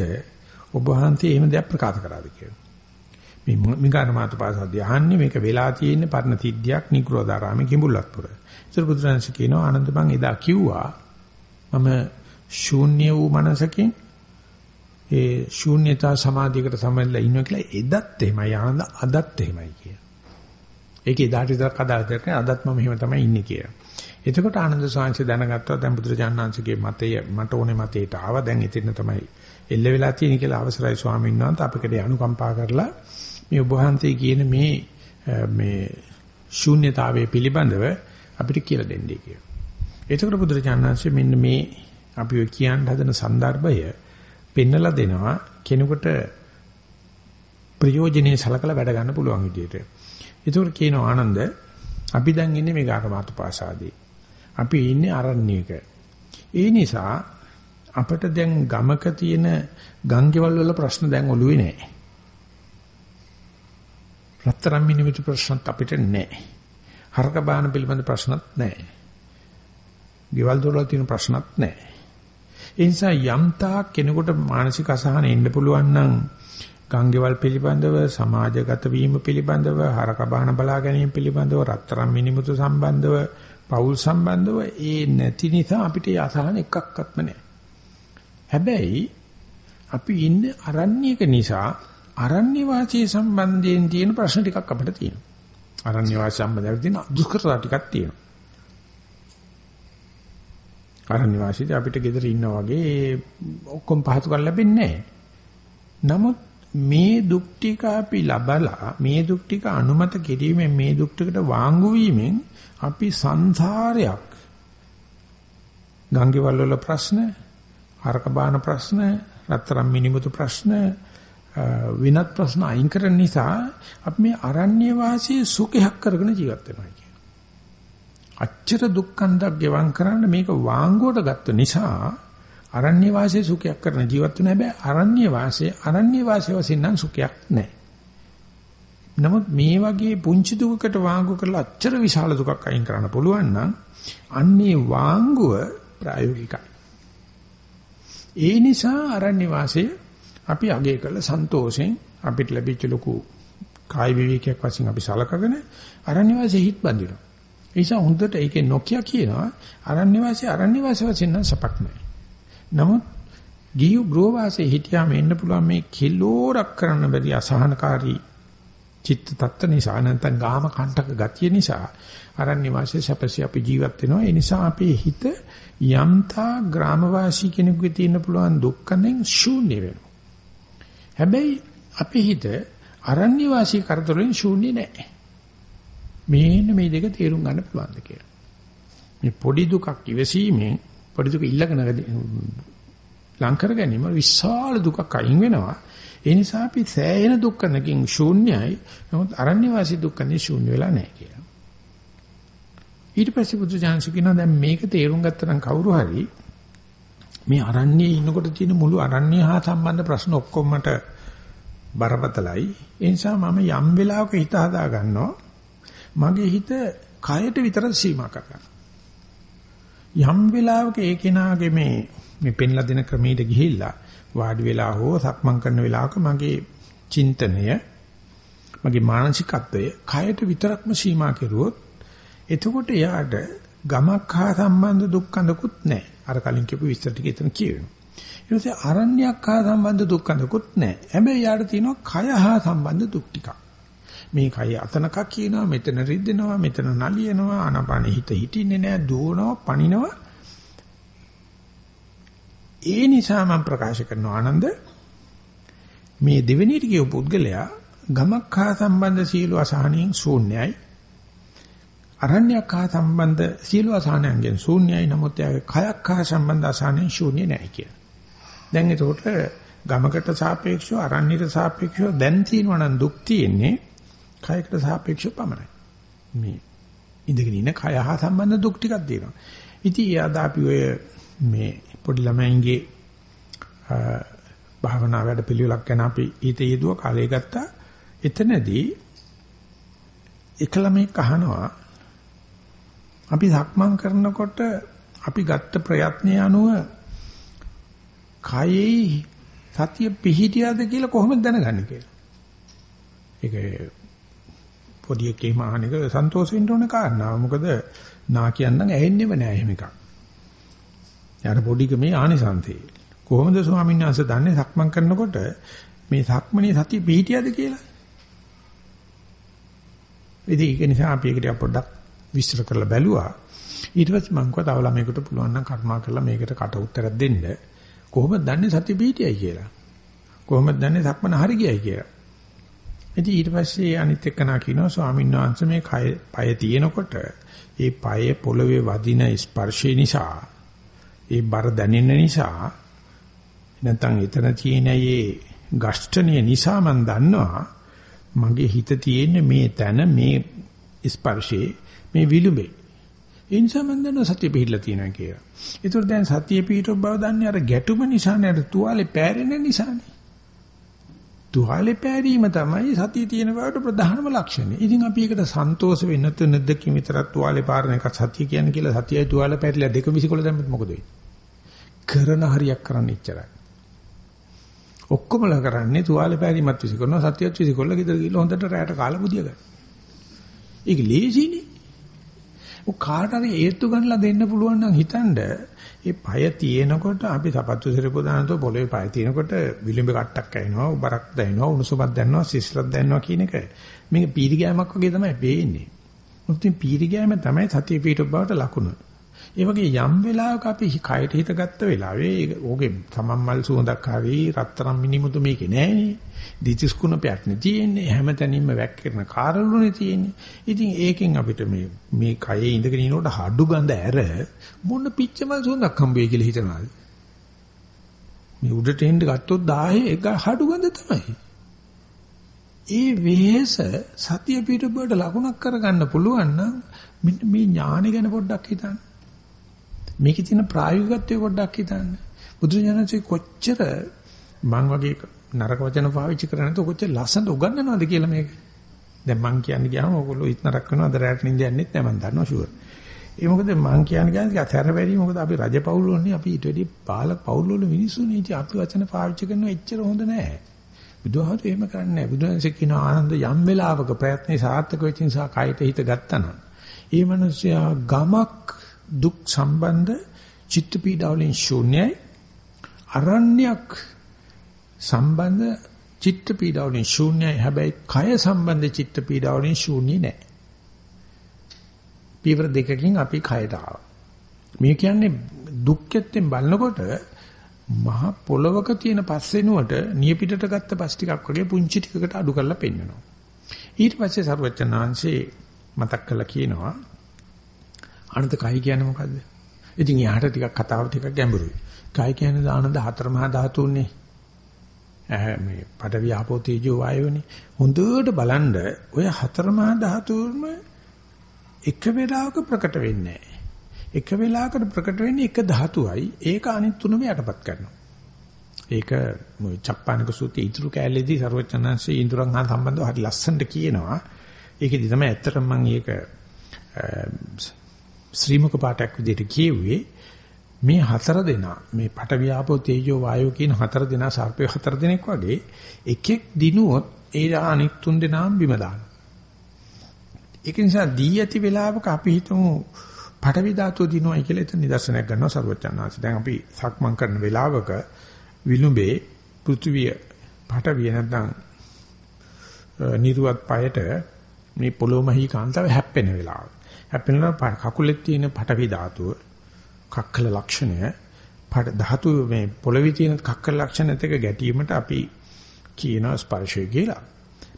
ඔබ වහන්සේ එහෙම දෙයක් ප්‍රකාශ කරාද කියලා. මේ මිගාන මාතුපාසද්දී අහන්නේ මේක වෙලා තියෙන පරණ සිද්ධියක් නිග්‍රෝධාරාමේ කිඹුල්ලත්පුර. ඒතර බුදුරජාණන් කියනවා ආනන්ද මං එදා කිව්වා මම ශූන්‍ය වූ මනසකින් ඒ ශූන්‍යතා සමාධියකට සමවැදලා ඉන්නවා කියලා එදත් එහෙමයි ආනන්ද අදත් එහෙමයි කිය. ඒක එදාට විතරක් අදාළ දෙයක් නෑ අදත් මම එහෙම තමයි ඉන්නේ කියලා. එතකොට ආනන්ද සාංශය දැනගත්තා දැන් බුදුරජාණන්සේගේ මතය මට ඕනේ මතයට ආවා දැන් ඉතින් තමයි එල්ල වෙලා තියෙන කියලා අවසරයි ස්වාමීන් වහන්සේ අපිට අනුකම්පා කරලා මේ ඔබ වහන්සේ කියන මේ මේ ශූන්‍යතාවයේ පිළිබඳව අපිට කියලා දෙන්නේ කියලා. එතකොට බුදුරජාණන්සේ මෙන්න මේ අපි ඔය කියන්න හදන સંદર્ભය පෙන්නලා දෙනවා කෙනෙකුට ප්‍රයෝජනෙයි සලකලා වැඩ ගන්න පුළුවන් විදිහට. ඒතකොට කියන ආනන්ද අපි දැන් ඉන්නේ මේ ගාක මාතුපාසාදී. අපි ඉන්නේ අරණ්‍යයක. ඒ නිසා අපිට දැන් ගමක තියෙන ගංගෙවල් වල ප්‍රශ්න දැන් ඔළුවේ නැහැ. රත්තරන් මිනිමිතු ප්‍රශ්නත් අපිට නැහැ. හරක බාන පිළිබඳ ප්‍රශ්නත් නැහැ. ගෙවල් දොරවල් තියෙන ප්‍රශ්නත් නැහැ. ඒ නිසා යම් තාක් කෙනෙකුට මානසික අසහන එන්න පුළුවන් නම් ගංගෙවල් පිළිබඳව සමාජගත වීම පිළිබඳව හරක බාන බලා ගැනීම පිළිබඳව රත්තරන් මිනිමුතු සම්බන්ධව පෞල් සම්බන්ධව ඒ නැති නිසා අපිට අසහන එකක්වත්ම නැහැ. හැබැයි අපි ඉන්නේ අරණ්‍යක නිසා අරණ්‍ය වාසී සම්බන්ධයෙන් තියෙන ප්‍රශ්න ටිකක් අපිට තියෙනවා. අරණ්‍ය වාසී සම්බන්ධයෙන් තියෙන දුෂ්කරතා ටිකක් තියෙනවා. අරණ්‍ය වාසීද අපිට ගෙදර ඉන්නා වගේ ඔක්කොම පහසුකම් ලැබෙන්නේ නමුත් මේ දුක් ටික අපි ලබලා මේ දුක් ටික අනුමත කිරීමෙන් මේ දුක් ටිකට වාංගු වීමෙන් අපි සංසාරයක් ගංගේවල් වල ප්‍රශ්න, හරක බාන ප්‍රශ්න, රත්තරන් මිනිමුතු ප්‍රශ්න, විනත් ප්‍රශ්න අයින් කරන නිසා අපි මේ අරණ්‍ය වාසී සුඛයක් කරගෙන ජීවත් වෙනවා. අච්චර දුක්ඛන්දක් ගෙවම් කරන්න මේක වාංගුවට ගත්ත නිසා අරණ්‍ය වාසයේ සුඛයක් කරන ජීවත් වෙන හැබැයි අරණ්‍ය වාසයේ අරණ්‍ය වාසයේ වශයෙන් නම් සුඛයක් නැහැ. නමුත් මේ වගේ පුංචි දුකකට වාංගු කරලා අච්චර විශාල දුකක් අයින් කරන්න පුළුවන් නම් අන්නේ වාංගුව ප්‍රායෝගිකයි. ඒ නිසා අරණ්‍ය වාසයේ අපි අගය කළ සන්තෝෂෙන් අපිට ලැබිච්ච ලොකු කායි විවේකයක් වශයෙන් අපි සලකගෙන අරණ්‍ය වාසයේ හිට බඳිනවා. ඒ නිසා හොඳට ඒකේ නොකිය කියනවා අරණ්‍ය වාසී අරණ්‍ය වාසී වශයෙන් නම් සපක් නැහැ. නමුත් ගිහි ගෘහ වාසයේ හිටියාම එන්න පුළුවන් මේ කිලෝරක් කරන්න බැරි අසහනකාරී චිත්ත tatt නිසා නැත්නම් ගාම කණ්ඩක ගතිය නිසා අරණ්‍ය වාසයේ සැපසී අපි ජීවත් වෙනවා. ඒ නිසා අපේ හිත යම්තා ග්‍රාමවාසී කෙනෙකුගේ තියෙන පුළුවන් දුක්ඛෙන් ශූන්‍ය වෙනවා. හැබැයි අපේ හිත අරණ්‍ය වාසී කරදරෙන් ශූන්‍ය නැහැ. මේන්න මේ දෙක තේරුම් ගන්න පුළුවන්ද කියලා. මේ පොඩි දුකක් ඉවසීමෙන් පොඩි දුක ඉල්ලගෙන ලං කර ගැනීම විශාල දුකක් අයින් වෙනවා. ඒ නිසා අපි සෑහෙන දුක්කනකින් ශූන්‍යයි. නමුත් අරණ්‍ය වාසී දුක්කනේ ශූන්‍ය වෙලා නැහැ කියලා. ඊට පස්සේ බුදු ජානසු කියනවා දැන් මේක තේරුම් ගත්තනම් කවුරු හරි මේ අරණ්‍යයේ ඉන්නකොට තියෙන මුළු අරණ්‍ය හා සම්බන්ධ ප්‍රශ්න ඔක්කොමට බරපතලයි. ඒ නිසා මම යම් වෙලාවක හිත හදා ගන්නවා මගේ හිත කයට විතර සීමා කරගන්න. යම් වෙලාවක ඒ කෙනාගේ මේ මේ පෙන්ලා දෙන ක්‍රමයට ගිහිල්ලා වාඩි වෙලා හෝ සක්මන් කරන වෙලාවක මගේ චින්තනය මගේ මානසිකත්වය කයට විතරක්ම සීමා කෙරුවොත් එතකොට යාට ගමක් හා සම්බන්ධ දුක්ඛඳකුත් නැහැ. අර කලින් කියපු විස්තර ටික එතන කියවෙනවා. ඊට පස්සේ අරණ්‍යයක් හා සම්බන්ධ දුක්ඛඳකුත් නැහැ. හැබැයි යාට තියෙනවා කය හා සම්බන්ධ දුක් ටිකක්. මේ කය අතනක කියනවා මෙතන රිද්දෙනවා මෙතන නලියනවා ආනපන හිත හිටින්නේ නැහැ දුවනවා පනිනවා ඒ නිසා මම ප්‍රකාශ කරනවා ආනන්ද මේ දෙවෙනිට කියපු පුද්ගලයා ගමක් හා සම්බන්ධ සීල අසහනින් ශූන්‍යයි අරණ්‍යයක් හා සම්බන්ධ සීල අසහනයන්ගෙන් ශූන්‍යයි නමුත් එයාගේ කයක් හා සම්බන්ධ අසහනයෙන් ශූන්‍ය නැහැ කියලා. දැන් ඒකට ගමකට සාපේක්ෂව අරණ්‍යයට සාපේක්ෂව දැන් තියෙනවා නම් දුක් තියෙන්නේ කයකට සාපේක්ෂව පමණයි. මේ ඉඳගෙන ඉන්න කය හා සම්බන්ධ දුක් ටිකක් තියෙනවා. ඉතින් එයාද අපි ඔය මේ පොඩි ළමයින්ගේ භාවනා වැඩ පිළිවෙලක් ගැන අපි ඊට යෙදුව කාලය ගත්තා. එතනදී එක ළමෙක් අහනවා අපි සක්මන් කරනකොට අපි ගත්ත ප්‍රයත්නය අනුව කයෙහි සතිය පිහිටියද කියලා කොහොමද දැනගන්නේ කියලා. ඒක පොඩි එකේ මහණෙක් සන්තෝෂ වෙන්න ඕන කාරණාව. මොකද නා කියන්නම් ඇහෙන්නේම නෑ එහෙම එකක්. යාර පොඩික මේ ආනිසන්තේ. කොහොමද ස්වාමීන් වහන්සේ දන්නේ සක්මන් කරනකොට මේ සක්මනේ සතිය පිහිටියද කියලා? ඉතින් ඒක නිසා අපි ඒකට පොඩ්ඩක් විස්තර කරලා බැලුවා. ඊට පස්සේ මම කිව්වා තව ළමයකට පුළුවන් නම් කර්මා කරලා මේකට කට උත්තරයක් දෙන්න. කොහොමද දන්නේ සතිය පිහිටියයි කියලා? කොහොමද දන්නේ සක්මන හරි ගියයි කියලා? ඉතින් ඊට පස්සේ අනිත් එක්කනා කියනවා ස්වාමීන් වහන්සේ මේ කය පය තියෙනකොට ඒ පය පොළවේ වදින ස්පර්ශය නිසා ඒ බර දැනෙන නිසා නැත්නම් එතන තියෙන ඒ ගෂ්ඨණිය නිසා මම දන්නවා මගේ හිත තියෙන්නේ මේ තැන මේ ස්පර්ශේ මේ විලුඹේ. ඒ නිසා මම දන්නවා සතිය පිළිලා තියෙනවා කියලා. ඒතර දැන් සතිය පිටව බව දන්නේ අර ගැටුම නිසා නේද තුවාලේ පෑරෙන නිසානේ. තුවාලේ පෑරීම තමයි සතිය තියෙන බවට ප්‍රධානම ලක්ෂණය. ඉතින් අපි ඒකට සන්තෝෂ වෙන්න තුනද්දකින් විතරක් තුවාලේ පාරන එක සතිය කියන්නේ කියලා සතියයි තුවාලේ පෑරිලා දෙක විසිකොල දැම්මත් මොකද වෙන්නේ? කරන හරියක් කරන්න ඉච්චරයි. ඔක්කොමලා කරන්නේ තුවාලේ පෑරීමත් විසිකරනවා සතියත් විසිකොල්ල ගෙදර ගිහලා හොඳට රැයට කාලා බුදිය ගන්න. ඒක ලේසිනේ. ඔය කාට හරි ඒත්තු ගන්නලා දෙන්න පුළුවන් නම් හිතනද ඒ পায় තියෙනකොට අපි සපත්තු සිරපු දානතෝ පොළවේ পায় තියෙනකොට විලිඹ කට්ටක් ඇිනවා උබරක් දැනෙනවා උණුසුමක් දැනෙනවා සිස්ලක් දැනෙනවා කියන එක මේක පීරි ගෑමක් වගේ තමයි පේන්නේ. මුත් පීරි ගෑම තමයි සතිය පිටු බවට ලකුණ. ඒ වගේ යම් වෙලාවක අපි කයට හිත ගත්ත වෙලාවේ ඕකේ සමම්මල් සුවඳක් ආවේ රත්තරන් මිනිමුතු මේකේ නෑනේ. දිචිස් කුණපයක් නේ තියෙන්නේ. හැමතැනින්ම වැක්කිරන කාරළුනේ තියෙන්නේ. ඉතින් ඒකෙන් අපිට මේ මේ කයේ ඉඳගෙන ඉනකොට හඩු ගඳ ඇර මොන පිච්චමල් සුවඳක් හම්බෙයි කියලා හිතනවාද? මේ උඩට එන්න ගත්තොත් 1000 එක හඩු ගඳ තමයි. ඒ වෙහස සතිය පිටුබට ලකුණක් කරගන්න පුළුවන් නම් මේ ඥානෙ ගැන පොඩ්ඩක් හිතන්න. මේකේ තියෙන ප්‍රායෝගිකත්වය පොඩ්ඩක් හිතන්න. බුදුරජාණන්සේ කොච්චර මං වගේ නරක වචන පාවිච්චි කරන්නේ නැතුව කොච්චර ලස්සනට උගන්වනවද කියලා මේක. දැන් මං කියන්නේ ගියාම ඕගොල්ලෝ ඉත්නරක් වෙනවා අද රැට නින්ද යන්නෙත් නැහැ මං දන්නවා ෂුවර්. ඒ මොකද මං කියන්නේ කියන්නේ අතර වැඩි මොකද අපි රජ පවුල් වලනේ අපි ඊට වැඩි පාලක පවුල් වල මිනිස්සුනේ ඉතින් අපි වචන පාවිච්චි කරනවා එච්චර හොඳ නැහැ. බුදුහාමුදුරු එහෙම කරන්නේ නැහැ. බුදුන්සේ කියන ආනන්ද යම් වෙලාවක ප්‍රයත්නේ සාර්ථක වෙච්ච නිසා කයට හිත ගත්තා නම් ඒ මිනිස්සයා ගමක් දුක් සම්බන්ධ චිත්ත පීඩාවලින් ශූන්‍යයි. අරණ්‍යයක් සම්බන්ධ චිත්ත පීඩාවලින් ශූන්‍යයි. හැබැයි කය සම්බන්ධ චිත්ත පීඩාවලින් ශූන්‍ය නෑ. පීවර දෙකකින් අපි කයට ආවා. මේ කියන්නේ දුක්කෙත්ෙන් බලනකොට මහ පොළවක තියෙන පස්සෙනුවට නියපිටට ගත්ත පස් ටිකක් වගේ පුංචි ටිකකට අඩු කරලා පෙන්නනවා. ඊට පස්සේ සරුවචනාංශේ මතක් කරලා කියනවා ආනන්ද කයි කියන්නේ මොකද්ද? ඉතින් යාට ටිකක් කතාව ටිකක් ගැඹුරුයි. කයි කියන්නේ ආනන්ද හතර මහා ධාතුන්නේ. මේ පඩවි ආපෝ තේජෝ වායෝනේ. හොඳට බලන්න ඔය හතර මහා ධාතුන්ම එක වෙලාවක ප්‍රකට වෙන්නේ එක වෙලාවකට ප්‍රකට වෙන්නේ එක ධාතුවයි. ඒක අනිත් තුනම යටපත් කරනවා. ඒක මොයි චප්පානික සූත්‍රයේ ඉතුරු කැලේදී ਸਰවචනංශයේ ඉඳුරන් හා සම්බන්ධව හරි ලස්සනට කියනවා. ඒකෙදි තමයි ඇත්තටම මම ඒක ශ්‍රීමුක පාඨයක් විදිහට කියුවේ මේ හතර දෙනා මේ පට වියාපෝ තේජෝ වායෝ කියන හතර දෙනා සර්පය හතර දෙනෙක් වගේ එකෙක් දිනුවොත් ඒ අනිත් තුන් දෙනාම බිම දානවා. ඒක නිසා දී ඇති වෙලාවක අපි හිතමු පටවි ධාතුව දිනුවයි කියලා එතන නිදර්ශනයක් ගන්නවා සර්වචන්නාංශ. දැන් අපි සක්මන් කරන වෙලාවක විලුඹේ පෘථිවිය පටවිය නැත්නම් නිර්වත් পায়ට මේ පොළොමහි කාන්තාව හැප්පෙන වෙලාව. හැපෙනවා කකුලේ තියෙන පටවි ධාතුව කක්කල ලක්ෂණය ධාතු මේ පොළවේ තියෙන කක්කල ලක්ෂණ දෙක ගැටීමට අපි කියන ස්පර්ශය කියලා.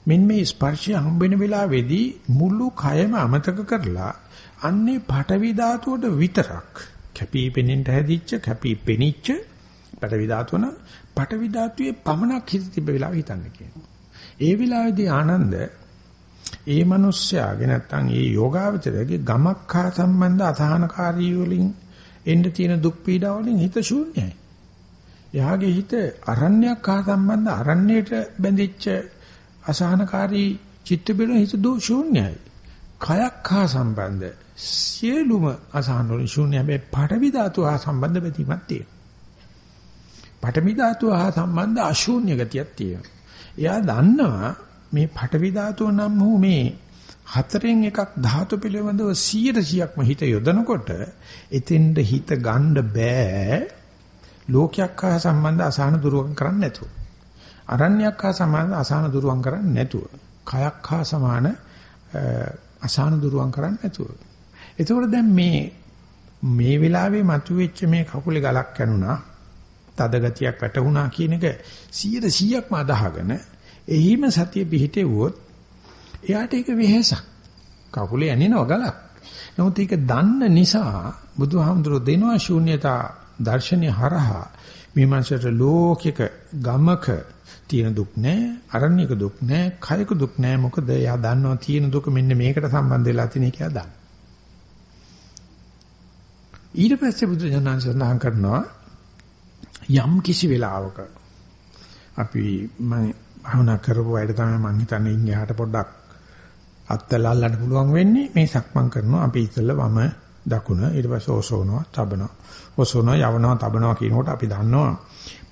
මෙන්න මේ ස්පර්ශය හම්බෙන වෙලාවේදී මුළු කයම අමතක කරලා අන්නේ පටවි ධාතුවට විතරක් කැපී පෙනෙන්න හැදිච්ච කැපී පෙනිච්ච පටවි ධාතුවන පටවි ධාතුවේ පමණක් හිත තිබෙ වෙලාව හිතන්න කියනවා. ඒ වෙලාවේදී ආනන්ද ඒ මිනිස්යාගේ නැත්තම් ඒ යෝගාවචරයේ ගමක් හා සම්බන්ධ අසහනකාරී වලින් එන්න තියෙන දුක් පීඩා වලින් හිත ශූන්‍යයි. එයාගේ හිත අරණ්‍යයක් හා සම්බන්ධ අරණ්‍යයට බැඳිච්ච අසහනකාරී චිත්ත බිල හිත දෝ ශූන්‍යයි. කයක් හා සම්බන්ධ සියලුම අසහන වලින් ශූන්‍ය හැබැයි පඨවි ධාතු හා සම්බන්ධ බැඳීමක් තියෙනවා. පඨවි ධාතු හා සම්බන්ධ අශූන්‍ය ගතියක් තියෙනවා. එයා දන්නවා මේ පඨවි ධාතුව නම් වූ මේ හතරෙන් එකක් ධාතු පිළිබඳව 100%ක්ම හිත යොදනකොට එතෙන්ද හිත ගන්න බෑ ලෝකයක් හා සම්බන්ධ අසහන දුරුවන් කරන්න නැතුව. අරණ්‍යයක් හා සමාන අසහන දුරුවන් කරන්නේ නැතුව. කයක් හා සමාන අසහන දුරුවන් කරන්නේ නැතුව. එතකොට දැන් මේ මේ වෙලාවේ මතුවෙච්ච මේ කකුලේ ගලක් කැණුනා තද ගතියක් වැටුණා කියන එක 100%ක්ම අදහගෙන එහිම සතිය පිහිටෙව්වොත් එයාට ඒක වෙහෙසක්. කකුලේ ඇනිනව ගලක්. නමුත් ඒක දන්න නිසා බුදුහාමුදුරුවෝ දෙනවා ශූන්‍යතා දර්ශනය හරහා මේ මනසට ලෝකික ගමක තියෙන දුක් නැහැ, අරණ්‍යක දුක් නැහැ, කයක දුක් නැහැ. මොකද එයා දන්නවා තියෙන දුක මෙන්න මේකට සම්බන්ධ වෙලා තියෙන එක එයා දන්නවා. ඊට පස්සේ බුදුජානක සඳහන් කරනවා යම් කිසි වෙලාවක අපි මම භවනා කරපු අයට තමයි මම හිතන්නේ ඉන්හිහට පොඩ්ඩක් අත්තල අල්ලන්න පුළුවන් වෙන්නේ මේ සක්මන් කරනවා අපි ඉතල වම දකුණ ඊට පස්සේ ඔසවනවා තබනවා ඔසවනවා යවනවා තබනවා කියනකොට අපි දන්නවා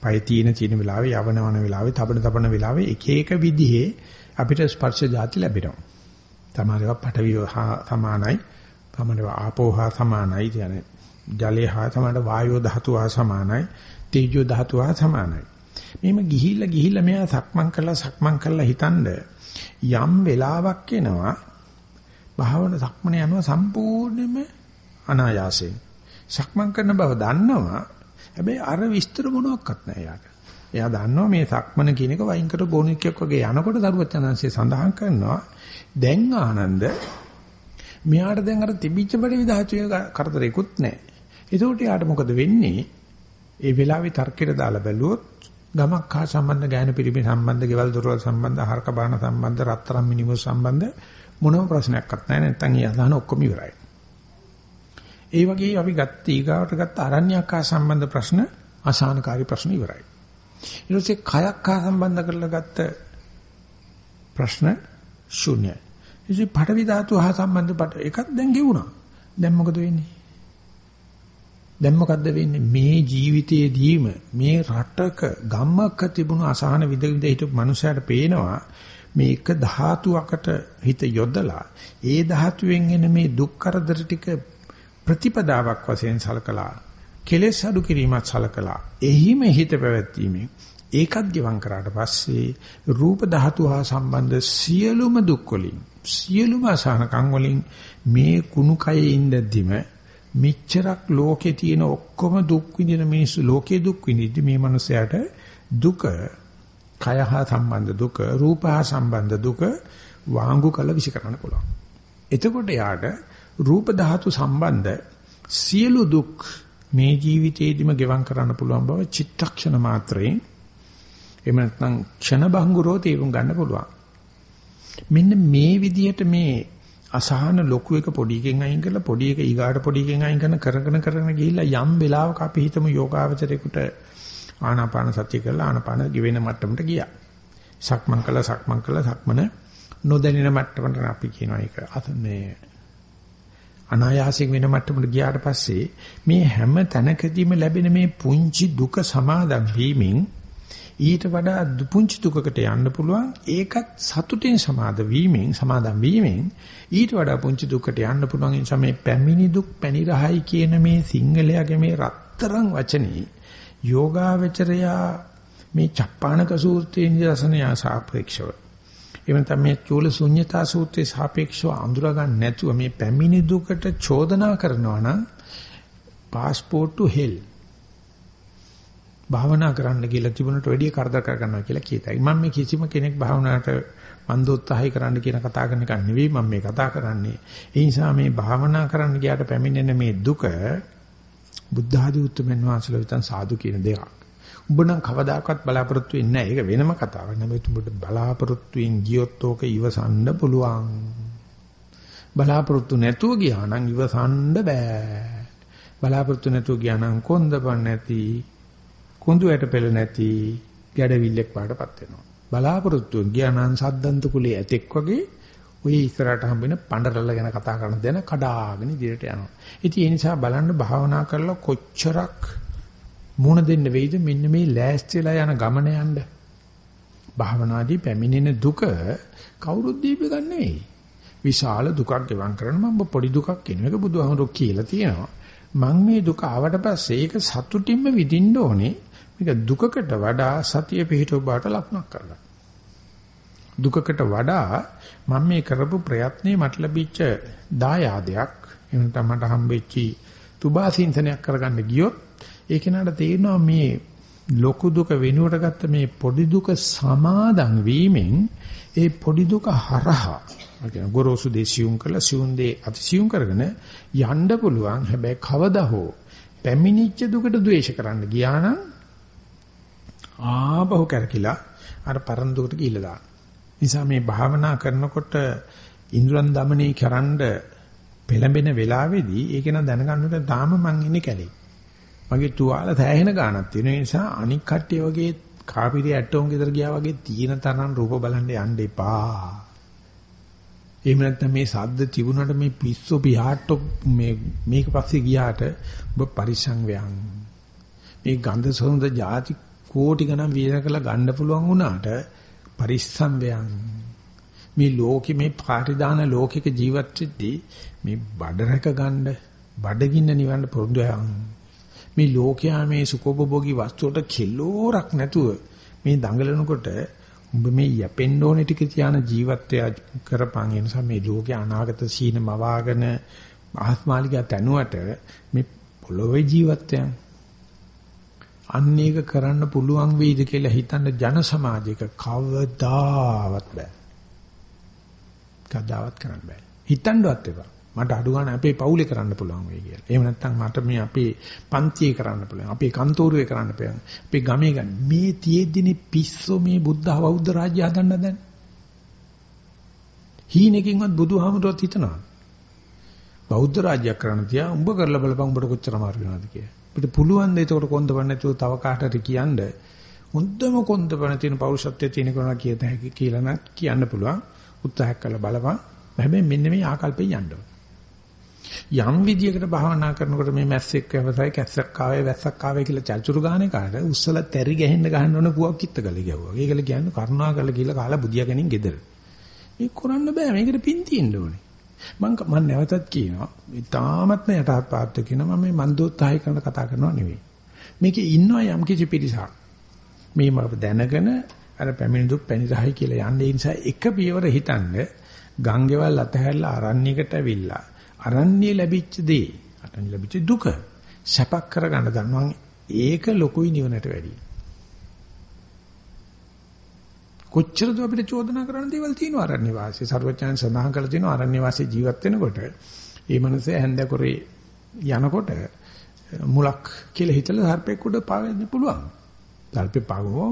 පය තීන තීන වෙලාවේ යවනවන වෙලාවේ තබන තබන වෙලාවේ එක එක විදිහේ අපිට ස්පර්ශ જાති ලැබෙනවා. තමරව පටවිය හා සමානයි. තමරව ආපෝ හා සමානයි. කියන්නේ ජලය හා සමානයි වායෝ ධාතුව හා සමානයි. තේජෝ ධාතුව හා සමානයි. මෙහෙම ගිහිල්ලා ගිහිල්ලා මෙයා සක්මන් කරලා සක්මන් කරලා හිතනද යම් වෙලාවක් එනවා භාවන සක්මන යනවා සම්පූර්ණයෙන්ම අනායාසයෙන්. සක්මන් කරන බව දන්නවා හැබැයි අර විස්තර මොනවත් නැහැ යාට. එයා දන්නවා මේ සක්මන කියන එක වයින් කර බොනික්යක් වගේ යනකොට දරුවචනංශය සඳහන් කරනවා දැන් ආනන්ද මෙයාට දැන් අර තිබිච්ච බඩ විදාචුවේ කරදරේකුත් නැහැ. ඒකට යාට මොකද වෙන්නේ? ඒ වෙලාවේ තර්කයට දාලා බැලුවොත් ගමක් හා සම්බන්ධ ගෑනු පිරිමි සම්බන්ධ, ගෙවල් දොරවල් සම්බන්ධ, හරක බාන සම්බන්ධ, රත්තරන් මිනිමු සම්බන්ධ මොනම ප්‍රශ්නයක්වත් නැහැ. නැත්තම් ඒ අදහන ඔක්කොම ඉවරයි. ඒ වගේ අපි ගත්ත ඊගාවට ගත්ත අරණ්‍යයක් හා සම්බන්ධ ප්‍රශ්න අසහනකාරී ප්‍රශ්න ඉවරයි. ඊට පස්සේ කයක් හා සම්බන්ධ කරලා ගත්ත ප්‍රශ්න ශූන්‍යයි. ඉතින් පඩවි ධාතු හා සම්බන්ධ පට එකක් දැන් ගෙවුණා. දැන් මොකද වෙන්නේ? දැන් මොකද්ද වෙන්නේ? මේ ජීවිතයේදීම මේ රටක ගම්මක තිබුණු අසහන විද විද හිටපු මනුස්සයාට පේනවා මේ එක ධාතුවකට හිත යොදලා ඒ ධාතුවෙන් එන මේ දුක් කරදර ටික ප්‍රතිපදාවක් වශයෙන් සලකලා කෙලෙස් අඩු කිරීමත් සලකලා එහිම හිත පැවැත්වීමෙන් ඒකත් ගිවං කරාට පස්සේ රූප ධාතු හා සම්බන්ධ සියලුම දුක් වලින් සියලුම අසහනකම් වලින් මේ කුණු කයේ ඉඳද්දිම මෙච්චරක් ලෝකේ තියෙන ඔක්කොම දුක් විඳින මිනිස්සු ලෝකේ දුක් විඳිද්දි මේ මනුස්සයාට දුක කය හා සම්බන්ධ දුක රූප හා සම්බන්ධ දුක වාංගු කළ විශ් කරන්න පුළුවන්. එතකොට යාට රූප ධාතු සම්බන්ධ සියලු දුක් මේ ජීවිතේදීම ගෙවම් කරන්න පුළුවන් බව චිත්තක්ෂණ මාත්‍රයෙන් එහෙම නැත්නම් ක්ෂණ බංගුරෝ තේරුම් ගන්න පුළුවන්. මෙන්න මේ විදිහට මේ අසහන ලොකු එක පොඩි එකෙන් අයින් කරලා පොඩි එක ඊගාට පොඩි එකෙන් අයින් කරන කරගෙන කරගෙන ගිහිල්ලා යම් වෙලාවක අපි හිතමු යෝගාවචරේකට ආනාපාන සතිය කරලා ආනාපාන ගිවෙන මට්ටමට ගියා. සක්මන් කළා සක්මන් කළා සක්මන නොදැනෙන මට්ටමට අපි කියනවා ඒක මේ අනායාසයෙන් වෙන මට්ටමට ගියාට පස්සේ මේ හැම තැනකදීම ලැබෙන මේ පුංචි දුක සමාදම් වීමෙන් ඊට වඩා පුංචි දුකකට යන්න පුළුවන්. ඒකත් සතුටින් සමාද වීමෙන් සමාදම් වීමෙන් ඊට වඩා පුංචි දුකකට යන්න පුළුවන්. ඒ නිසා මේ පැමිණි දුක් පැණි රහයි කියන මේ සිංහලයාගේ මේ රත්තරන් වචනේ යෝගාවචරයා මේ චප්පාණක සූත්‍රයේ නිදර්ශනය සාපේක්ෂව. එහෙම නැත්නම් මේ චූල ශුන්්‍යතා සූත්‍රයේ සාපේක්ෂව අඳුර ගන්න නැතුව මේ පැමිණි දුකට චෝදනා කරනවා නම් passport to hell. භාවනා කරන්න කියලා තිබුණට වැඩිය කරදර කර ගන්නවා කියලා කියතයි. මම මේ කිසිම කෙනෙක් භාවනාවට මන්දෝත්සාහය කරන්න කියන කතා කරන එක නෙවෙයි මම මේ කතා කරන්නේ. ඒ නිසා මේ භාවනා කරන්න ගියාට පැමිණෙන මේ දුක බුද්ධ ආදී උතුම්යන් වහන්සේලා විතර සාදු කියන දෙයක්. උඹ නම් කවදාකවත් බලාපොරොත්තු වෙන්නේ නැහැ. ඒක වෙනම කතාවක්. නෙමෙයි උඹට බලාපොරොත්තුෙන් ගියොත් ඕක ඉවසන්න පුළුවන්. බලාපොරොත්තු නැතුව ගියා නම් ඉවසන්න බෑ. බලාපොරොත්තු නැතුව ගියා නම් කොන්දපන් නැති, කුඳුයට පෙළ නැති ගැඩවිල්ලෙක් වඩපත් වෙනවා. බලාපොරොත්තු ගියා නම් සද්දන්ත කුලයේ ඇතෙක් වගේ ඔය ඉස්සරහට හම්බෙන පඬරල්ල ගැන කතා කරන දෙන කඩාගෙන ඉදිරියට යනවා. ඉතින් ඒ නිසා බලන්න භාවනා කරලා කොච්චරක් මුණ දෙන්න වෙයිද මෙන්න මේ ලෑස්තිලා යන ගමන යන්න. භාවනාදී පැමිණෙන දුක කවුරුත් දීප ගන්න නෙවෙයි. විශාල දුකක් ගෙවම් කරන මම පොඩි දුකක් කියන එක බුදුහාමුදුරුවෝ කියලා තියෙනවා. මම මේ දුක ආවට පස්සේ ඒක සතුටින්ම විඳින්න ඕනේ. මේක දුකකට වඩා සතිය පිහිටව බාට ලක්ුණක් කරලා. දුකකට වඩා මම මේ කරපු ප්‍රයත්නේ මට ලැබිච්ච දායාදයක් එහෙනම් මට හම්බෙච්චි තුබාසින්තනයක් කරගන්න ගියොත් ඒ කෙනාට තේරෙනවා මේ ලොකු දුක වෙනුවට ගත්ත මේ පොඩි දුක සමාදන් වීමෙන් ඒ පොඩි දුක හරහා කියන ගොරෝසු දේ සියුම් කළා සියුම් දේ අතිසියුම් කරගෙන යන්න පුළුවන් හැබැයි කවදා හෝ පැමිණිච්ච දුකට ද්වේෂ කරන්න ගියා නම් ආපහු කැරකිලා අර පරණ දුකට ගිහිල්ලා දාන. නිසා මේ භාවනා කරනකොට ඉන්ද්‍රයන් দমনී කරන්ඩ පෙළඹෙන වෙලාවේදී ඒක නම් දැනගන්නට තාම මං ඉන්නේ කැලේ. මගේ තුවාල තැහෙන ගානක් තියෙන නිසා අනික් කට්ටිය වගේ කාපිරිය ඇටෝම් ගෙදර ගියා වගේ තීන තරම් රූප බලන්න යන්න එපා. එහෙම නැත්නම් මේ සද්ද තිබුණාට මේ පිස්සු පියාට්ටෝ මේ මේක පස්සේ ගියාට ඔබ පරිසං වේයන්. මේ ගන්ධ සොඳ જાති කෝටි ගණන් වියන කළ ගන්න පුළුවන් වුණාට පරිස්සම් වයන්. මේ ලෝකෙ මේ පාරිදාන ලෝකික ජීවත් වෙද්දී මේ බඩ රැක ගන්න බඩගින්න නිවන්න පුරුදු යන්. මේ ලෝකයා මේ සුකොබෝගී වස්තුවට කිලෝරක් නැතුව මේ දඟලනකොට උඹ මේ යැපෙන්න ඕනේ ටික තියාන ජීවිතය කරපන් ඒ නිසා මේ ලෝකේ අනාගත සීන මවාගෙන ආත්මාලිකය තනුවට මේ පොළොවේ ජීවිතයන් අන්න ඒක කරන්න පුළුවන් වෙයිද කියලා හිතන්න ජන සමාජයක කවදාවත් බෑ. කවදාවත් කරන්න බෑ. හිතන්නවත් එපා. මට අඩු ගන්න අපේ පවුලේ කරන්න පුළුවන් වෙයි කියලා. එහෙම නැත්නම් මට මේ අපේ පන්තියේ කරන්න පුළුවන්. අපේ කන්තෝරුවේ කරන්න පුළුවන්. අපේ ගමේ ගන්න. මේ තියෙද්දිනේ පිස්සෝ මේ බුද්ධ බෞද්ධ රාජ්‍ය හදන්න දැන්. හීනකින්වත් බුදුහාමුදුරුවෝ හිතනවා. බෞද්ධ රාජ්‍යයක් කරන්න තියා උඹ කරලා බලපන් උඹට කොච්චර මාරු වෙනවද කියලා. අපිට පුළුවන් ද ඒකට කොන්දපණ නැතුව තව කාටට කියන්න හොඳම කොන්දපණ තියෙන පෞරුෂත්වයේ තියෙන කෙනා කියත හැකි කියලා නම් කියන්න පුළුවන්. උත්සාහයක් කරලා බලපන්. හැබැයි මෙන්න මේ ආකල්පෙන් යන්න ඕන. යම් විදියකට භාවනා කරනකොට මේ මැස්සෙක් වැවසයි කැස්සක් ආවේ වැස්සක් ආවේ කියලා චල්චුරු ගානේ කාට උස්සලා තැරි ගහෙන්න ගහන්න ඕන පුවක් කිත්ත ගල ගැවුවා. ඒකල කියන්නේ කරුණා කරලා කියලා කාලා බුදියා ගැනීම gedර. මේක කරන්න බෑ. මේකට පින් තියෙන්න ඕනේ. මම මම නැවතත් කියනවා මේ තාමත්ම යටහත් පාත්ව කියනවා මම මේ මන්දෝත්සාහය කරන කතා කරනවා නෙවෙයි. මේකේ ඉන්නවා යම් කිසි පිරිසක්. මේ මම දැනගෙන අර පැමිණි දුක් පැනිරහයි කියලා යන්නේ නිසා එක පියවර හිතන්න ගංගෙවල් අතහැරලා අරණ්‍යයකට ඇවිල්ලා අරණ්‍ය ලැබිච්ච දේ අරණ්‍ය ලැබිච්ච දුක සැපක් කරගන්න දන්නවා ඒක ලොකුයි නිවනට වැඩියි. කොච්චරද අපිට චෝදනා කරන්න දේවල් තියෙනවා අරණ්‍ය වාසී ਸਰවඥයන් සඳහන් කරලා තියෙනවා අරණ්‍ය වාසී ජීවත් වෙනකොට ඒ මනුස්සයා හැන්දකොරේ යනකොට මුලක් කියලා හිතලා සර්පෙක් උඩ පාවෙන්න පුළුවන්. සර්පේ පාගෝ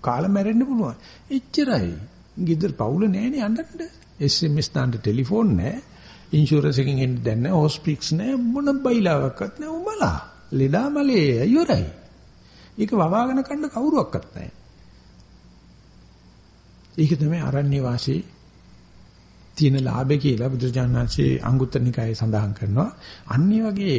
කාල මැරෙන්න පුළුවන්. එච්චරයි. ගිදර පවුල නෑනේ අඬන්න. SMS දාන්න ටෙලිෆෝන් නෑ. ඉන්ෂුරන්ස් එකකින් එන්න දැන් නෑ. හොස්පිටල්ස් නෑ. මොන බයිලාවක්වත් නෑ උඹලා. ලෙඩා මලේ ඉවරයි. ඒක වවාගෙන කන්න කවුරුවක්වත් නෑ. ඒක තමයි අරණ්‍ය වාසී තියෙන ලාභය කියලා බුදුජානනාංශයේ අංගුත්තර නිකායේ සඳහන් කරනවා. අන්න වගේ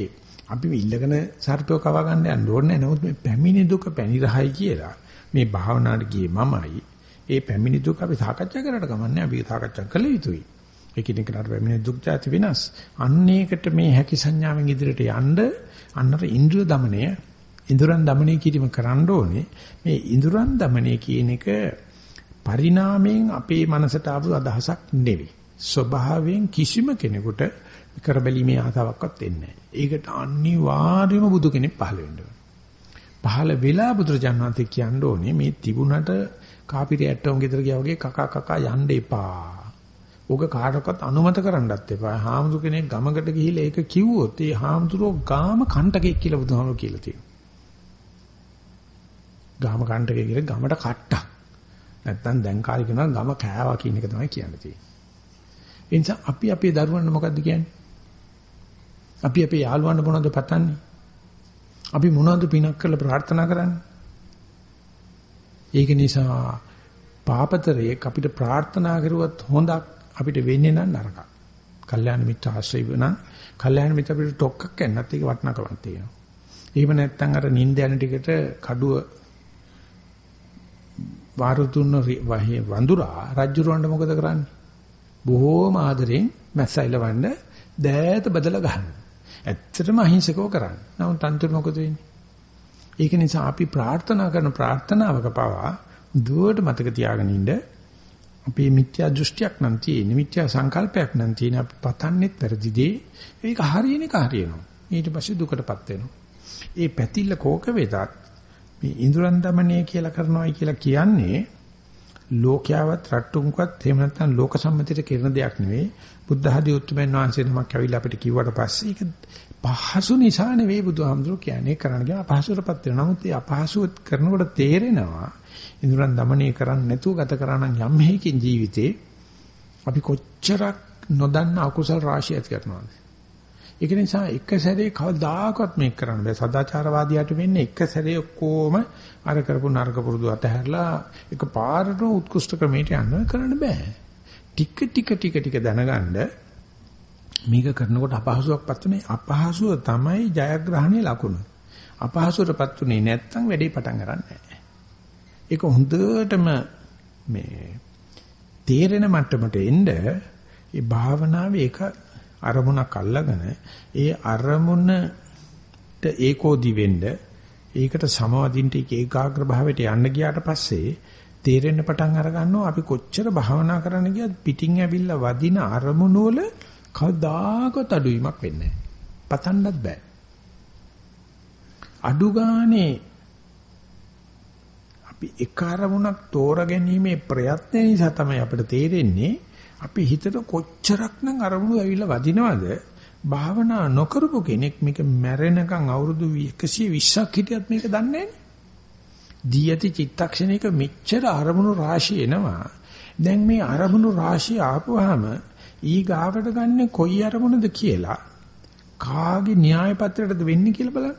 අපි ඉල්ලගෙන සර්පව කවා ගන්න යන්න ඕනේ නැහැ. නමුත් මේ පැමිණි දුක පැනිරහයි කියලා මේ භාවනාවට ගියේ මමයි. ඒ පැමිණි දුක අපි සාකච්ඡා කරලා ගමන්නේ අපි සාකච්ඡා කළ යුතුයි. ඒකින් එකට පැමිණි දුක් જાති වෙනස්. අන්න ඒකට මේ හැකි සංඥාවෙන් ඉදිරියට යන්න අන්නතර ඉන්ද්‍රිය দমনය ඉඳුරන් দমনය කිරීම කරන්න ඕනේ. මේ ඉඳුරන් দমনය කියන එක පරිණාමයෙන් අපේ මනසට ආපු අදහසක් නෙවෙයි. ස්වභාවයෙන් කිසිම කෙනෙකුට කරබැලීමේ ආතාවක්වත් එන්නේ නැහැ. ඒකට අනිවාර්යයෙන්ම බුදු කෙනෙක් පහළ වෙන්න ඕනේ. පහළ වෙලා බුදුරජාණන් වහන්සේ කියන්න ඕනේ මේ තිබුණට කාපිරි ඇට්ටෝම් ගෙදර ගියා වගේ කකා කකා යන්න එපා. ඕක කාටවත් අනුමත කරන්නත් එපා. හාමුදුර කෙනෙක් ගමකට ගිහිල්ලා ඒක කිව්වොත් ඒ හාමුදුරෝ ගාම කණ්ඩකෙක් කියලා බුදුහාමුදුරු කියලා තියෙනවා. ගාම කණ්ඩකේ කියලා ගමට කට්ටක්. නැත්තම් දැන් කාලේ කියනවා ගම කෑවා කියන එක තමයි කියන්න තියෙන්නේ. ඒ නිසා අපි අපේ දරුවන්ට මොකද්ද කියන්නේ? අපි අපේ යාළුවන්ට මොනවද පතන්නේ? අපි මොනවද පිනක් කරලා ප්‍රාර්ථනා කරන්නේ? ඒක නිසා පාපතරයේ අපිට ප්‍රාර්ථනා කරුවත් හොඳක් අපිට වෙන්නේ නම් නරකක්. කල්යාණ මිත්‍ර ආශ්‍රය වෙනා කල්යාණ මිත්‍ර අපිට ටොක්ක්ක් ගන්නත් ඒක වටිනකමක් තියෙනවා. එහෙම නැත්නම් අර නිින්ද යන ටිකට කඩුව වාරුතුන්න වඳුරා රජුරවන්න මොකද කරන්නේ? බොහෝම ආදරෙන් මැස්සයිලවන්න දෑත බදලා ගන්නවා. ඇත්තටම අහිංසකව කරන්නේ. නමුත් අන්තිම මොකද වෙන්නේ? ඒක නිසා අපි ප්‍රාර්ථනා කරන ප්‍රාර්ථනාවක පවා දුවට මතක තියාගෙන ඉන්න අපේ මිත්‍යා දෘෂ්ටියක් නම් තියෙන මිත්‍යා සංකල්පයක් නම් තියෙන අපි පතන්නෙත් වැරදි දේ ඒක හරියන එක හරියනවා ඊට පස්සේ දුකටපත් වෙනවා ඒ පැතිල්ල කෝක වේදත් මේ ඉඳුරන් দমনය කියලා කරනවායි කියලා කියන්නේ ලෝකයාවත් රට්ටුම්කවත් එහෙම නැත්නම් ලෝක සම්මතියට කරන දෙයක් නෙවෙයි. බුද්ධ ආදී උතුම්යන් වහන්සේ නමක් ඇවිල්ලා අපිට කිව්වට පස්සේ ඒක පහසු නිසා නෙවෙයි බුදුහාමුදුරුවෝ කියන්නේ කරන්න කියන අපහසුරපත් වෙනවා. නමුත් ඒ අපහසුව කරනකොට තේරෙනවා ඉඳුරන් দমনය කරන්නේ නැතුව ගත කරා යම් හේකින් ජීවිතේ අපි කොච්චරක් නොදන්න අකුසල් රාශියක් කරනවාද? ඒක නිසා එක සැරේ කවදාකවත් මේක කරන්න බෑ. සදාචාරවාදියාට වෙන්නේ එක සැරේ ඔක්කොම අර කරපු නරක පුරුදු අතහැරලා එක පාරට උත්කෘෂ්ඨ ක්‍රමයට යන්න කරන්න බෑ. ටික ටික ටික ටික දැනගන්න මේක කරනකොට අපහසුාවක්පත් උනේ අපහසුව තමයි ජයග්‍රහණයේ ලකුණ. අපහසුවටපත් උනේ නැත්නම් වැඩේ පටන් ගන්න නැහැ. ඒක හොඳටම මේ තේරෙන මට්ටමට එන්න ඒ භාවනාවේ එක අරමුණක් අල්ලගෙන ඒ අරමුණට ඒකෝදි වෙන්න ඒකට සමවදින්ට ඒකාග්‍ර භාවයට යන්න ගියාට පස්සේ තේරෙන්න පටන් අර ගන්නවා අපි කොච්චර භාවනා කරන්න ගියත් පිටින් ඇවිල්ලා වදින අරමුණු වල කවදාකවත් අඩුවීමක් වෙන්නේ නැහැ. පතන්නත් බෑ. අඩු ගානේ අපි එක අරමුණක් තෝරගැනීමේ ප්‍රයත්න නිසා තමයි අපිට තේරෙන්නේ අපි හිතට කොච්චරක්නම් අරමුණු ඇවිල්ලා වදිනවද භාවනා නොකරපු කෙනෙක් මේක මැරෙනකන් අවුරුදු 120ක් හිටියත් මේක දන්නේ නැහැ. දී ඇති චිත්තක්ෂණයක මෙච්චර අරමුණු රාශිය එනවා. දැන් මේ අරමුණු රාශිය ආපුවාම ඊ ගාවට ගන්න කොයි අරමුණද කියලා කාගේ න්‍යාය පත්‍රයටද වෙන්නේ කියලා බලන්න.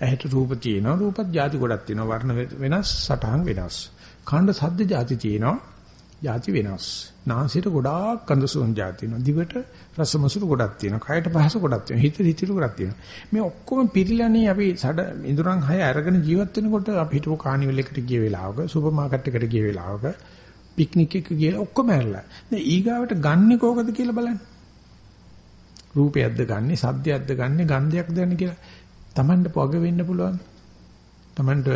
ඇහැට රූප තියෙනවා රූපත් ಜಾති ගොඩක් තියෙනවා වර්ණ වෙනස් සටහන් වෙනස්. ඛණ්ඩ සද්ද ಜಾති තියෙනවා ಜಾති වෙනස්. නාසයට ගොඩාක් කඳ සුවඳ ಜಾති තියෙනවා. දිවට රසමසුරු ගොඩක් තියෙනවා. කයට පහස ගොඩක් තියෙනවා. හිත හිතිරු ගොඩක් තියෙනවා. මේ ඔක්කොම පිළිලානේ අපි සඩ ඉඳුරන් හය අරගෙන ජීවත් වෙනකොට අපි හිටපු කානිවල් එකට ගිය වෙලාවක සුපර් මාකට් එකට ගිය වෙලාවක පික්නික් එක ගිහලා ඔක්කොම ඇරලා. දැන් ඊගාවට ගන්නෙ කෝකද කියලා බලන්න. රූපයක්ද ගන්නෙ, සද්දයක්ද ගන්නෙ, ගන්ධයක්ද ගන්නෙ කියලා Tamanට පොග වෙන්න පුළුවන්. Tamanට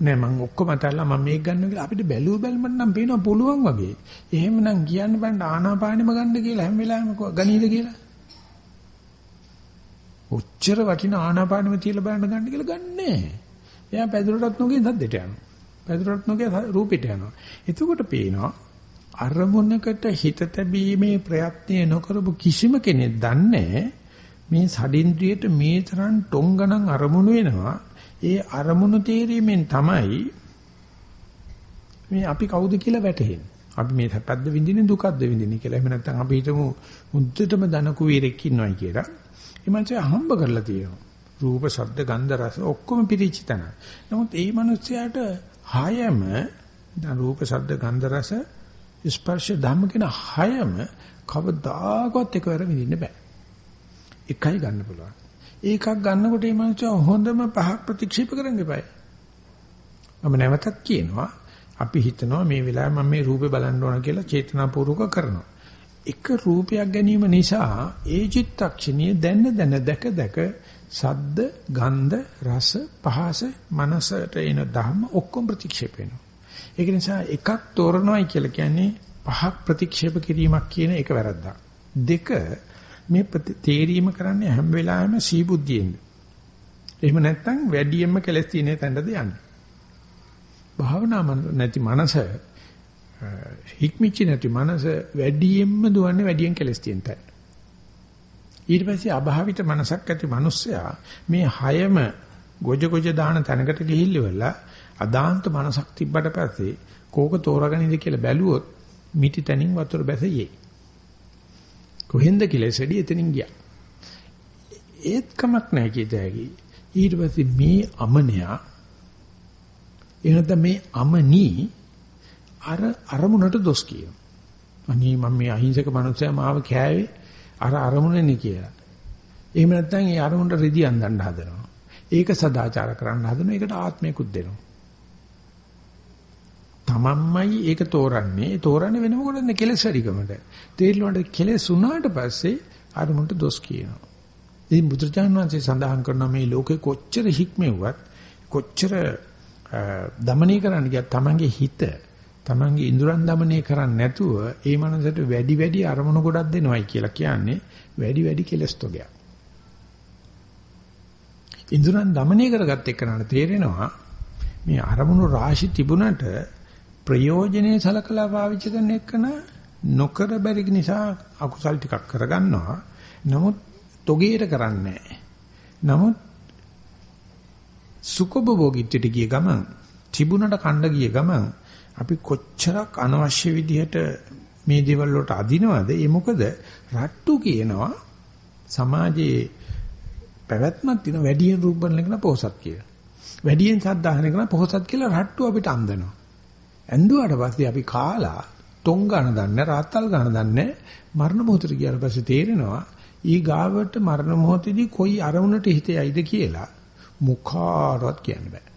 නෑ මම ඔක්කොම අතල්ලා මම මේක ගන්නවා කියලා අපිට බැලුව බැලමට නම් පේනවා පුළුවන් වගේ. එහෙමනම් කියන්න බෑ ආනාපානෙම ගන්න කියලා හැම වෙලාවෙම ගනීද කියලා. ඔච්චර වටින ආනාපානෙම තියලා බලන්න ගන්න කියලා ගන්නෑ. එයා පැදුරටත් නොගේ සද්දෙට යනවා. පැදුරටත් නොගේ රූපෙට යනවා. එතකොට පේනවා අරමුණකට හිත තැබීමේ ප්‍රයත්නය නොකරපු කිසිම කෙනෙක් දන්නේ මේ සඩින්ද්‍රියට මේ තරම් ටොංගණන් අරමුණු වෙනවා. ඒ අරමුණු තේරීමෙන් තමයි මේ අපි කවුද කියලා වැටහෙන්නේ. අපි මේ සැපද්ද විඳින්නේ දුකද්ද විඳින්නේ කියලා. එහෙම නැත්නම් අපි හිතමු මුද්දටම දන කුවීරෙක් ඉන්නවයි කියලා. ඒ මනුස්සයා හම්බ කරලා තියෙනවා. රූප, ශබ්ද, ගන්ධ, රස ඔක්කොම පිරිච්ච තැන. නමුත් ඒ මනුස්සයාට හයම දැන් රූප, ශබ්ද, ගන්ධ, රස, ස්පර්ශ ධම්ම කියන හයම කවදාකවත් එකවර විඳින්න බෑ. එකයි ගන්න පුළුවන්. ඒකක් ගන්නකොට මේ මනුස්සයා හොඳම පහක් ප්‍රතික්ෂේප කරන්න එපායි. මම නැවතත් කියනවා අපි හිතනවා මේ වෙලාවේ මම මේ රූපේ බලන්න ඕන කියලා චේතනාපූර්වක කරනවා. එක රූපයක් ගැනීම නිසා ඒ චිත්තක්ෂණිය දැන දැන දැක දැක සද්ද, ගන්ධ, රස, පහස, මනසට එන ධර්ම ඔක්කොම ප්‍රතික්ෂේප වෙනවා. ඒක නිසා එකක් තෝරනවායි කියලා කියන්නේ පහක් ප්‍රතික්ෂේප කිරීමක් කියන එක වැරද්දක්. දෙක මේ තේරීම කරන්නේ හැම වෙලාවෙම සීබුද්ධියෙන්ද. එහෙම නැත්නම් වැඩියෙන්ම කෙලස් තියෙන තැනටද යන්නේ. භාවනා නැති මනස හික්මිච්ච නැති මනස වැඩියෙන්ම දුවන්නේ වැඩියෙන් කෙලස් තියෙන තැන. ඊට පස්සේ අභාවිත මනසක් ඇති මිනිස්සයා මේ හයම ගොජ ගොජ දාන තැනකට ගිහිල්ලා අදාන්ත මනසක් තිබ්බට පස්සේ කෝක තෝරගනින්ද කියලා බැලුවොත් මිටි තනින් වතුර බැසියේ. කොහෙන්ද කියලා සෙඩි එතනින් ගියා. ඒත් කමක් නැහැ කීතෑගි. ඊට පස්සේ මේ අමනයා එනද මේ අමනී අර අරමුණට දොස් කියනවා. අනේ මම මේ අහිංසක මනුස්සයා මාව කෑවේ අර අරමුණනේ කියලා. එහෙම නැත්නම් ඒ අරමුණට රිදි අඳන්න හදනවා. ඒක සදාචාර කරන්න හදනවා. ඒකට ආත්මයකුත් දෙනවා. තමන්මයි ඒක තෝරන්නේ. තෝරන්නේ වෙන මොකටද? කෙලස් වැඩිකමට. තේරිලොන්ට කෙලස් උනාට පස්සේ අරමුණට දොස් කියනවා. ඉතින් බුදුචාන් වහන්සේ සඳහන් කරන මේ ලෝකේ කොච්චර හික්මෙව්වත් කොච්චර දමනය කරන්න ගියත් තමන්ගේ හිත තමන්ගේ ඉඳුරන් දමනය කරන්නේ නැතුව ඒ මනසට වැඩි වැඩි අරමුණු ගොඩක් දෙනවයි කියලා කියන්නේ වැඩි වැඩි කෙලස් තොගයක්. ඉඳුරන් දමනය කරගත්ත එකනට තේරෙනවා මේ අරමුණු රාශි තිබුණට ප්‍රයෝජනේ සලකලා පාවිච්චි කරන එකන නොකර බැරි නිසා අකුසල් ටිකක් කරගන්නවා. නමුත් තොගේට කරන්නේ නමුත් සුඛභෝගීත්වයට ගිය ගමන් තිබුණට කණ්ඩ ගිය ගමන් අපි කොච්චරක් අනවශ්‍ය විදිහට මේ දේවල් වලට අදිනවද? ඒ මොකද රට්ටු කියනවා සමාජයේ පැවැත්මක් තියෙන වැඩියෙන් රූප බලන එක න පොහසත් කියලා. වැඩියෙන් සද්දාහන එක න පොහසත් කියලා රට්ටු අපිට අන්දනවා. ඇඳුවාට පස්සේ අපි කාලා තොං ගන්න දන්නේ රාත්තල් ගන්න දන්නේ මරණ මොහොතට ගියාට පස්සේ තේරෙනවා ඊ ගාවට මරණ මොහොතේදී කොයි අරමුණට හිතේයිද කියලා මුඛාරවත් කියන්න බෑ.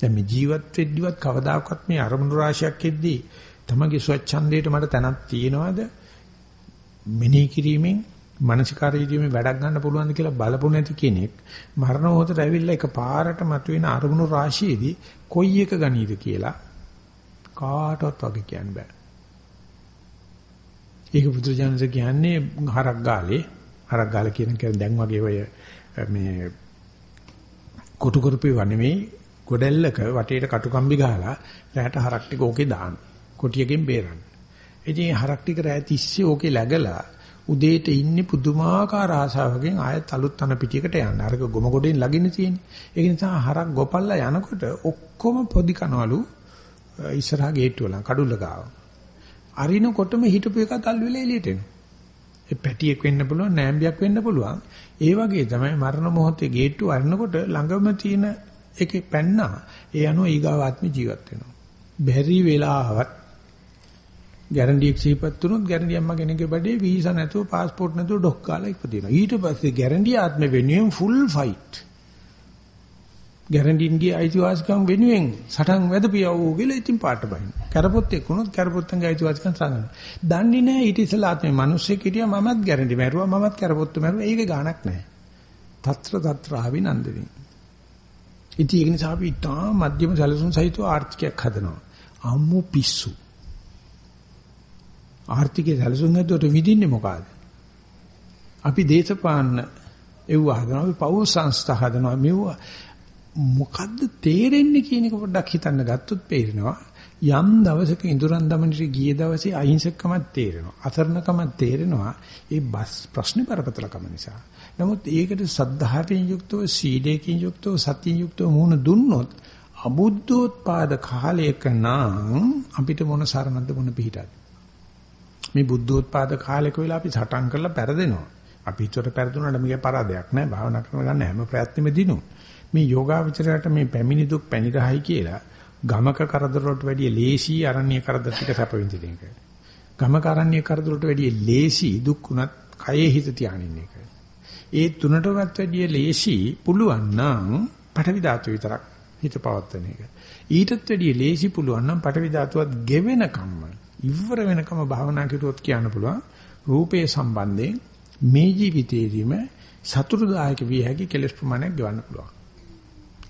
දැන් මේ ජීවත් වෙද්දිවත් කවදාකවත් මේ අරමුණු රාශියක් එද්දී තමගේ ස්වච්ඡන්දයට මට තැනක් තියෙනවද? මෙනෙහි කිරීමෙන් මානසිකාරීදීමේ වැඩක් ගන්න පුළුවන්ද කියලා බලපො නැති කෙනෙක් මරණ මොහොතට ඇවිල්ලා එක පාරට මතුවෙන අරමුණු රාශියේදී කොයි එක ගනීද කියලා කාටවත් වගේ කියන්න බෑ. ඒක බුදුජානක කියන්නේ හරක් ගාලේ හරක් ගාල කියන කෙනා දැන් වගේ ඔය මේ කොටු කරපේ වනෙමේ ගොඩැල්ලක වටේට කටුකම්බි ගහලා රැට හරක් ටික ඕකේ දාන්න. කොටියකින් බේරන්න. ඉතින් හරක් ටික රැ තිස්සේ ඕකේ läගලා උදේට ඉන්නේ පුදුමාකාර ආසාවකින් ආයෙත් අලුත් අන පිටියකට යන්න. අරක ගොම ගොඩෙන් ලගින්න තියෙන්නේ. ඒක නිසා හරක් ගොපල්ලා යනකොට ඔක්කොම පොඩි කනවලු ඉස්සරහා ගේට්ටුව ළඟ කඩුල්ල ගාව. අරිනකොටම හිටපු එක තල් වෙලා එළියට එනවා. ඒ පැටියෙක් වෙන්න පුළුවන් නෑම්බියක් වෙන්න පුළුවන්. ඒ වගේ තමයි මරණ මොහොතේ ගේට්ටුව අරිනකොට ළඟම තියෙන එකේ පැන්නා ඒ අනුව ඊගාව ආත්ම ජීවත් වෙනවා. බැරි වෙලාවත් ගැරන්ඩියක් සිහිපත් වුණොත් ගැරන්ඩි අම්මා කෙනෙක්ගේ බඩේ වීසා නැතුව પાස්පෝර්ට් නැතුව ඩොක් කාලා ඉපදිනවා. ඊට පස්සේ ගැරන්ඩි ආත්ම වෙනුවෙන් ෆුල් ෆයිට්. ගැරන්ඩින්ගේ අයිතිවාසිකම් වෙනුවෙන් සටන් වැදපියවෝ කියලා ඉතින් පාට බහින. කරපොත් එක්කුණොත් කරපොත්තන්ගේ අයිතිවාසිකම් සාගන. දන්නේ නැහැ ඊට ඉස්සලාත් මේ මිනිස්සෙක් හිටියා මමත් ගැරන්ඩි මැරුවා මමත් කරපොත්තු මැරුවා. ඒක ගාණක් නැහැ. తත්‍ර తත්‍රාවි නන්දනී. ඉතින් ඒක නිසා අපි තා මධ්‍යම සැලසුම් සහිතව ආර්ථිකයක් හදනවා. අම්මු පිස්සු. ආර්ථිකයේ සැලසුම් හදුවට විඳින්නේ මොකද? අපි දේශපාලන එව්ව හදනවා අපි පෞල් සංස්ථා හදනවා මෙව්වා මොකද්ද තේරෙන්නේ කියන එක පොඩ්ඩක් හිතන්න ගත්තොත් තේරෙනවා. යම් දවසක ඉඳුරන් දමනට ගිය දවසේ අහිංසකකමක් තේරෙනවා. අසරණකමක් තේරෙනවා. ඒ බස් ප්‍රශ්නේ බරපතලකම නිසා. නමුත් ඒකට සද්ධාවෙන් යුක්තව සීලයෙන් යුක්තව සතියෙන් යුක්තව මුණ දුන්නොත් අබුද්ධෝත්පාද කාලයක නම් අපිට මොන සරණක්ද මොන පිහිටක්ද මේ බුද්ධෝත්පාද කාලයක වෙලා අපි සටන් කරලා පෙරදෙනවා අපි හිතට පෙරදුනට මේක පරාදයක් නෑ භාවනා කරන ගන්න හැම ප්‍රයත්නෙම දිනු මේ යෝගාවචරයට මේ පැමිණි දුක් පැනිරහයි කියලා ගමක කරදර වලට වැඩිය ලේසි අරණ්‍ය කරදර ටික සැප විඳින එක ගමක අරණ්‍ය කරදර වලට වැඩිය ලේසි දුක් උනත් කයේ හිත තියානින්න එක ඒ තුනටවත් වැඩිය ලේසි පුළුවන් නම් පටවි ධාතු විතරක් හිත පවත්වන එක. ඊටත් වැඩිය ලේසි පුළුවන් නම් පටවි ධාතුවත් ගෙවෙන කම්ම ඉවර වෙනකම භාවනා කරුවොත් කියන්න පුළුවන් රූපේ සම්බන්ධයෙන් මේ ජීවිතේදීම සතුරුදායක විය හැකි කෙලස් ප්‍රමාණයක් ගෙවන්න පුළුවන්.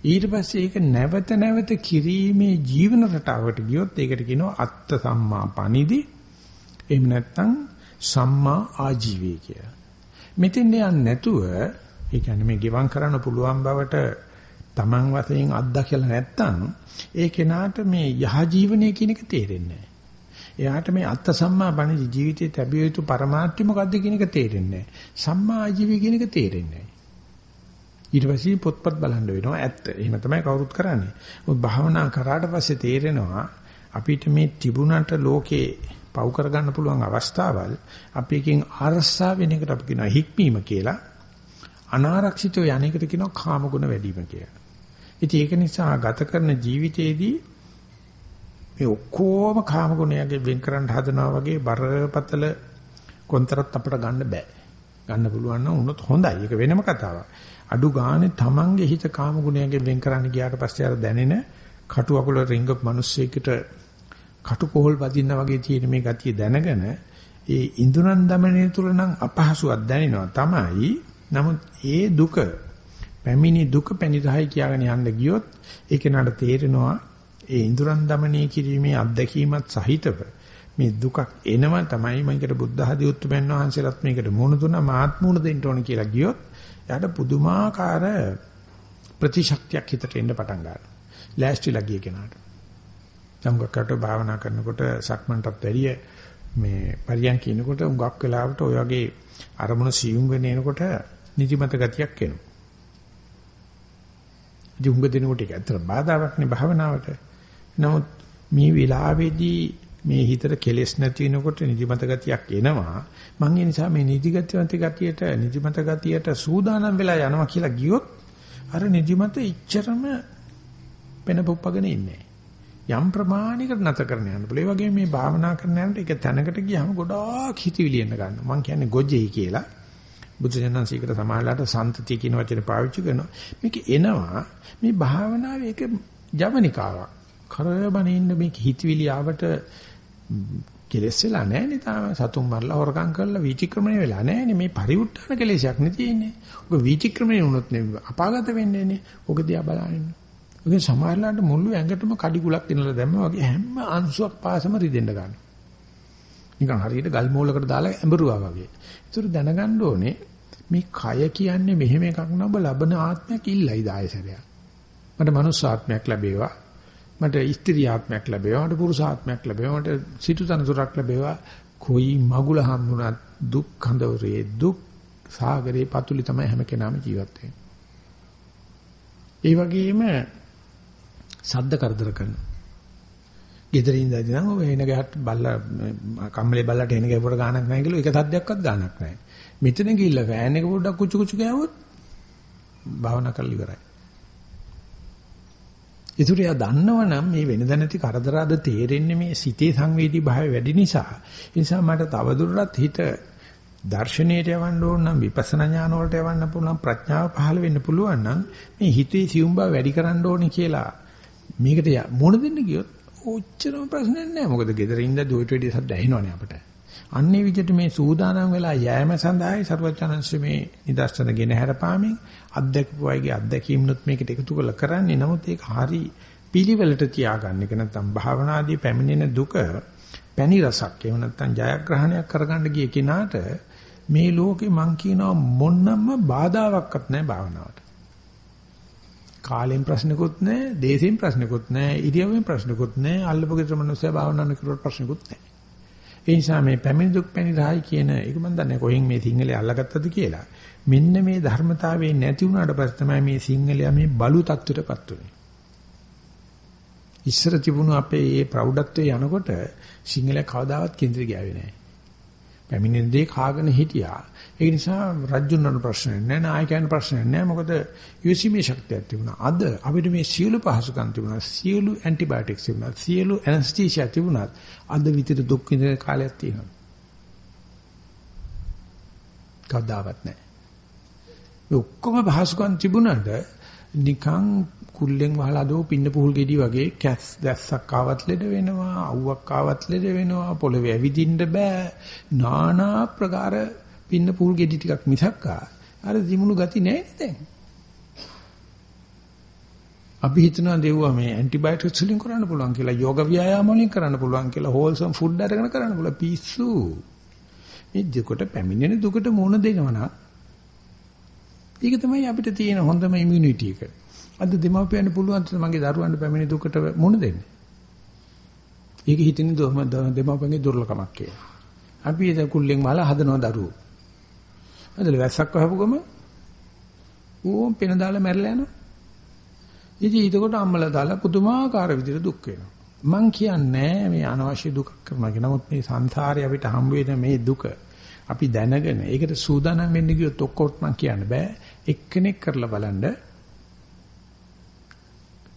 ඊට පස්සේ ඒක නැවත නැවත කිරීමේ ජීවන රටාවට ගියොත් ඒකට කියනවා අත්ත සම්මා පනිදි. එහෙම නැත්නම් සම්මා ආජීවය කියලා. මෙතෙන් යන්නේ නැතුව ඒ කියන්නේ මේ ගෙවම් කරන්න පුළුවන් බවට Taman වශයෙන් අත්දැකලා නැත්තම් ඒ කෙනාට මේ යහ ජීවනය කියන එක තේරෙන්නේ එයාට මේ අත්ත සම්මා බණ ජීවිතයේ ලැබිය යුතු પરමාර්ථය මොකද්ද කියන එක තේරෙන්නේ සම්මා ආජීවය කියන එක තේරෙන්නේ ඊට පස්සේ පොත්පත් බලන්න වෙනවා ඇත්ත. එහෙම තමයි කවුරුත් කරන්නේ. මොකද භාවනා කරාට පස්සේ තේරෙනවා අපිට මේ තිබුණට ලෝකේ පව් කරගන්න පුළුවන් අවස්ථාවල් අපි එකෙන් අරසා වෙන එකට අපි කියනවා හික්මීම කියලා. අනාරක්ෂිතව යන්නේකට කියනවා කාම ගුණ වැඩිම කියලා. ඉතින් ඒක නිසා ගත කරන ජීවිතේදී මේ ඔක්කොම කාම ගුණයන්ගෙන් වෙන් කරන්න හදනවා වගේ බරපතල කොන්තරත් අපිට ගන්න බෑ. ගන්න පුළුවන් නම් උනොත් හොඳයි. ඒක වෙනම කතාවක්. අඩු ගානේ තමන්ගේ හිත කාම ගුණයෙන් වෙන් කරන්න ගියාට පස්සේ අර දැනෙන කටු අකුල රිංගප් මිනිස්සෙකට කටු කොහල් වදින්න වගේ තියෙන මේ ගතිය දැනගෙන ඒ ඉඳුරන් দমনය තුල නම් අපහසුවක් දැනෙනවා තමයි. නමුත් ඒ දුක පැමිණි දුක පැනිරහයි කියාගෙන යන්න ගියොත් ඒක නඩ තේරෙනවා ඒ ඉඳුරන් দমনය කිරීමේ අත්දැකීමත් සහිතව මේ දුකක් එනම තමයි මයිකට බුද්ධ ආදී උත්තරයන් වහන්සේලාත් මේකට මුණ දුන්නා මාත් මුණ දෙන්න ඕන කියලා ගියොත් එයාට පුදුමාකාර ප්‍රතිශක්තියක් හිතට එන්න පටන් ගන්නවා. ලෑස්තිලා ගිය කෙනාට. සම්ගකට භාවනා කරනකොට සක්මන්ටත් වැඩිය මේ පරියන් කියනකොට උඟක් වෙලාවට ඔය වගේ අරමුණ සියුම් වෙන එනකොට නිදිමත ගතියක් එනවා. ඉතින් උඟ දෙනකොට ඒක ඇත්තට බාධාවක් නේ භාවනාවට. නමුත් මේ වෙලාවේදී මේ හිතට කෙලෙස් නැති වෙනකොට නිදිමත ගතියක් එනවා. මං ඒ නිසා මේ නිදිගතියන්ත ගතියට නිදිමත ගතියට සූදානම් වෙලා යනවා කියලා ගියොත් අර නිදිමත ඉච්චරම පෙන පුප්පගෙන ඉන්නේ. යම් ප්‍රමාණයකට නැත කරන්න යන්න පුළුවන්. ඒ වගේ මේ භාවනා කරන යනකොට ඒක තැනකට ගියාම ගොඩාක් හිතවිලි එන්න ගන්නවා. මං කියන්නේ ගොජෙයි කියලා. බුදුසෙන්න්සීකට සමාහලට සම්තතිය කියන වචනේ පාවිච්චි කරනවා. මේක එනවා මේ භාවනාවේ ඒක ජවනිකාවක්. කරබනේ ඉන්න මේ හිතවිලි ආවට කෙලස් වෙලා නැහැ නේ තාම සතුන් මරලා හොරකම් කරලා වීතික්‍රමණය වෙලා නැහැ නේ මේ පරිඋත්තරන කෙලෙසයක් නේ තියෙන්නේ. ඔක වීතික්‍රමණය වුණොත් නේ අපාගත වෙන්නේ නේ. ඔක දිහා බලන්න. ඔක සමහරලාට මුළු ඇඟටම කඩි ගුලක් දෙනලා දැම්මා වගේ හැම අංශුවක් පාසම රිදෙන්න ගන්නවා. නිකන් හරියට ගල් මූලකට දාලා ඇඹරුවා වගේ. ඒතර දැනගන්න ඕනේ මේ කය කියන්නේ මෙහෙම එකක් නබ ලබන ආත්මයක් ඉල්ලයි දායසරයක්. මට මනුස්ස ආත්මයක් ලැබේවා. මට ස්ත්‍රී ආත්මයක් ලැබේවා. මට පුරුෂ ආත්මයක් ලැබේවා. මට සිටු තනතුරක් ලැබේවා. කොයි මගුල හම්බුණත් දුක් කඳවුරේ දුක් සාගරේ පතුලි තමයි හැම කෙනාම ජීවත් වෙන්නේ. ඒ වගේම සද්ද කරදර කරනවා. ගෙදර ඉඳලා නම් ඔය එන ගහට බල්ලා කම්මලේ බල්ලට එන ගැවුවට ගානක් නැහැ කියලා ඒක සද්දයක්වත් ගානක් නැහැ. මෙතන ගිහිල්ලා ෆෑන් එක පොඩ්ඩක් කුචු කුචු ගෑවොත් භාවනා කරලා ඉවරයි. ඒතර එයා දන්නවනම් මේ වෙනද නැති කරදර අද තේරෙන්නේ මේ සිතේ සංවේදී භාවය වැඩි නිසා. ඒ නිසා මට තවදුරටත් හිත දර්ශනීයට යවන්න ඕන නම් විපස්සනා ඥාන වලට යවන්න පුළුවන් ප්‍රඥාව පහළ වෙන්න පුළුවන් නම් මේ හිතේ සියුම් බව වැඩි කරන්න ඕනේ කියලා මේකට මොන දෙන්න ගියොත් ඔච්චරම ප්‍රශ්නයක් නැහැ. මොකද ගෙදර ඉඳලා දුවට වැඩි සද්ද ඇහෙනවනේ අපට. අන්නේ විදිහට මේ සූදානම් වෙලා යෑම සඳහායි සරුවචනංශ මේ නිදර්ශන ගෙන හැරපාමින් අත්දැකපු අයගේ අත්දැකීම්නුත් මේකට එකතු කරලා කරන්නේ. නමුත් ඒක හරි පිළිවෙලට තියාගන්න එක නැත්නම් භාවනාදී පැමිණෙන දුක පැණි රසක් එහෙම නැත්නම් ජයග්‍රහණයක් කරගන්න ගිය කෙනාට මේ ලෝකේ මං කියනවා මොන්නම බාධාවක්වත් නැහැ භාවනාවට. කාලෙන් ප්‍රශ්නකුත් නැහැ, දේශෙන් ප්‍රශ්නකුත් නැහැ, ඉරියව්වෙන් ප්‍රශ්නකුත් නැහැ, අල්ලපු ගෙදර මිනිස්සු භාවනා නොකරුවට ප්‍රශ්නකුත් නැහැ. ඒ නිසා මේ පැමිණි දුක් පැණි රහයි කියන එක මම දන්නේ කොහෙන් මේ සිංහලේ අල්ලගත්තද කියලා. මෙන්න මේ ධර්මතාවයේ නැති වුණාට පස්සේ තමයි මේ සිංහලයා මේ බලු තත්ත්වයටපත් උනේ. ඉස්සර තිබුණු අපේ මේ ප්‍රෞಢත්වයේ යනකොට සිංහලයා කවදාවත් කේන්ද්‍රය ගෑවේ නැහැ. පැමිණෙන දේ කාගෙන හිටියා. ඒ නිසා රජුන්නන ප්‍රශ්න නැහැ නායකයන් ප්‍රශ්න නැහැ මොකද යොසිමේ ශක්තියක් තිබුණා. අද අපිට මේ සියලු පහසුකම් තිබුණා. සියලු ඇන්ටිබයොටික්ස් තිබුණා. සියලු ඇනස්තීෂියා තිබුණා. අද විතර දුක් විඳින කාලයක් තියෙනවා. කවදාවත් නැහැ. මේ ඔක්කොම පහසුකම් තිබුණාට නිකන් කුල්ලෙන් වහලා දෝ පින්න පුහුල් ගෙඩි වගේ කැස් දැස්සක් ආවත් ලෙඩ වෙනවා අවුවක් ආවත් ලෙඩ වෙනවා පොළවේ ඇවිදින්න බෑ. নানা ප්‍රකාර පින්න පුහුල් ගෙඩි ටිකක් මිසක්කා අර දිමුණු ගති නැහැ දැන්. අපි හිතනවා දෙව්වා මේ ඇන්ටිබයොටික්ස් වලින් කරන්න පුළුවන් කියලා යෝග ව්‍යායාම වලින් කරන්න පුළුවන් කියලා හෝල්සම් ෆුඩ් අරගෙන කරන්න පුළුවන්. පිස්සු. මේ දුකට පැමිණෙන දුකට මුහුණ දෙනවා ඒක තමයි අපිට තියෙන හොඳම ඉමුනිටි එක. අද දෙමාපියන්ට පුළුවන් මගේ දරුවන්ට පැමිණි දුකට මුහුණ දෙන්න. ඒක හිතන්නේ දෙමාපියන්ගේ දුර්ලභමක් කියලා. අපි ඒ කුල්ලෙන් වහලා හදනවා දරුවෝ. අදල වැස්සක් වහපු ගම ඌම් පෙන දාලා මැරලා යනවා. ඉතින් ඊටකොට අම්මලා දාලා පුදුමාකාර විදිහට දුක් වෙනවා. මං කියන්නේ මේ අනවශ්‍ය දුකක් කරනවා කියලා. නමුත් මේ සංසාරේ අපිට හම්බ වෙන මේ දුක අපි දැනගෙන ඒකට සූදානම් වෙන්න ගියොත් ඔක්කොට මං කියන්න බෑ. එක්කෙනෙක් කරලා බලන්න.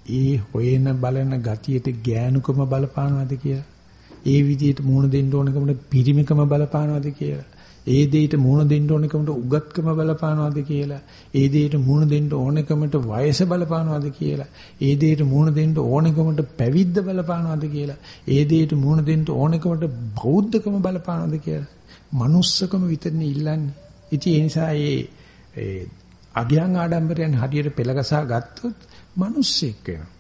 ඒ හොයන බලන ගතියට ගෑනුකම බලපානවද කියලා. ඒ විදිහට මූණ දෙන්න ඕනකමට පිරිමිකම බලපානවද කියලා. ඒ දෙයට මූණ දෙන්න ඕනකමට උගත්කම බලපානවද කියලා. ඒ දෙයට මූණ දෙන්න ඕනකමට වයස බලපානවද කියලා. ඒ දෙයට මූණ දෙන්න ඕනකමට පැවිද්ද බලපානවද කියලා. ඒ දෙයට මූණ දෙන්න ඕනකමට බෞද්ධකම බලපානවද කියලා. manussකම විතරනේ ඉල්ලන්නේ. ඉතින් ඒ නිසා ඒ අගයන් ආඩම්බරයන් හරියට පෙළගසා ගත්තොත් මිනිස්සෙක් වෙනවා.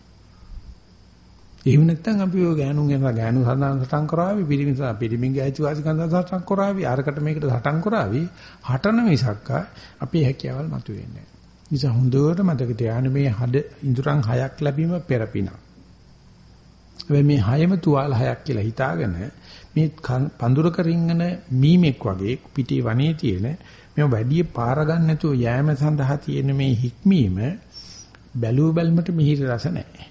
එහෙම නැත්නම් අපි ඔය ගෑනුන් යනවා ගෑනු සඳහන් සටන් කරાવી පිරිමි සඳහන් පිරිමිගේ අයිතිවාසිකම් සටන් කරાવી අරකට මේකට සටන් කරાવી හටන මිසක්ක අපේ හැකියාවල් මතුවෙන්නේ නැහැ. නිසා හොඳට මතක තියාගන්න මේ හද ඉඳුරන් හයක් ලැබීම පෙරපිනක්. හැබැයි මේ හයම තුවාල හයක් කියලා හිතාගෙන මේ පඳුරක රින්ගන මීමෙක් වගේ පිටේ වනේ තියෙන මේ වැඩි පාර ගන්න නැතුව යෑම සඳහා තියෙන මේ හික්මීම බැලුව බැලමට මිහිර රස නැහැ.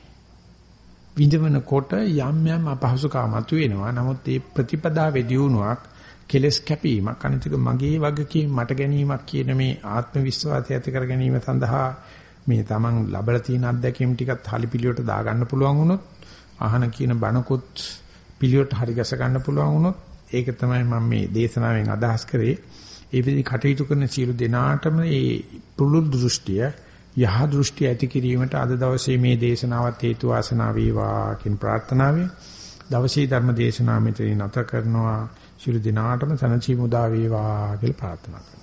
විඳවනකොට යම් යම් අපහසුකම් මතුවෙනවා. නමුත් ඒ ප්‍රතිපදාවේ දියුණුවක් කෙලස් කැපීමක් අනිතික මගේ වගකීම් මට ගැනීමක් කියන මේ ආත්ම විශ්වාසය ඇති කර ගැනීම සඳහා මේ Taman ලබලා තියෙන අත්දැකීම් ටිකත් hali පිළිවෙලට දාගන්න පුළුවන් වුණොත් අහන කියන බණකොත් පිළිවෙලට හරි ගැස ගන්න පුළුවන් වුණොත් ඒක තමයි මම මේ දේශනාවෙන් අදහස් කරේ. ඒ විදිහට කටයුතු කරන සියලු දෙනාටම මේ පුරුදු දෘෂ්ටිය යහ දෘෂ්ටි ඇති කිරීමට අද දවසේ මේ දේශනාවත් හේතු වාසනා වේවා කියන ප්‍රාර්ථනාවෙන් දවසේ ධර්ම දේශනාව මෙතනින් නැත කරනවා. ශිරු දිනාටම සනචි මුදා වේවා කියලා ප්‍රාර්ථනා කරනවා.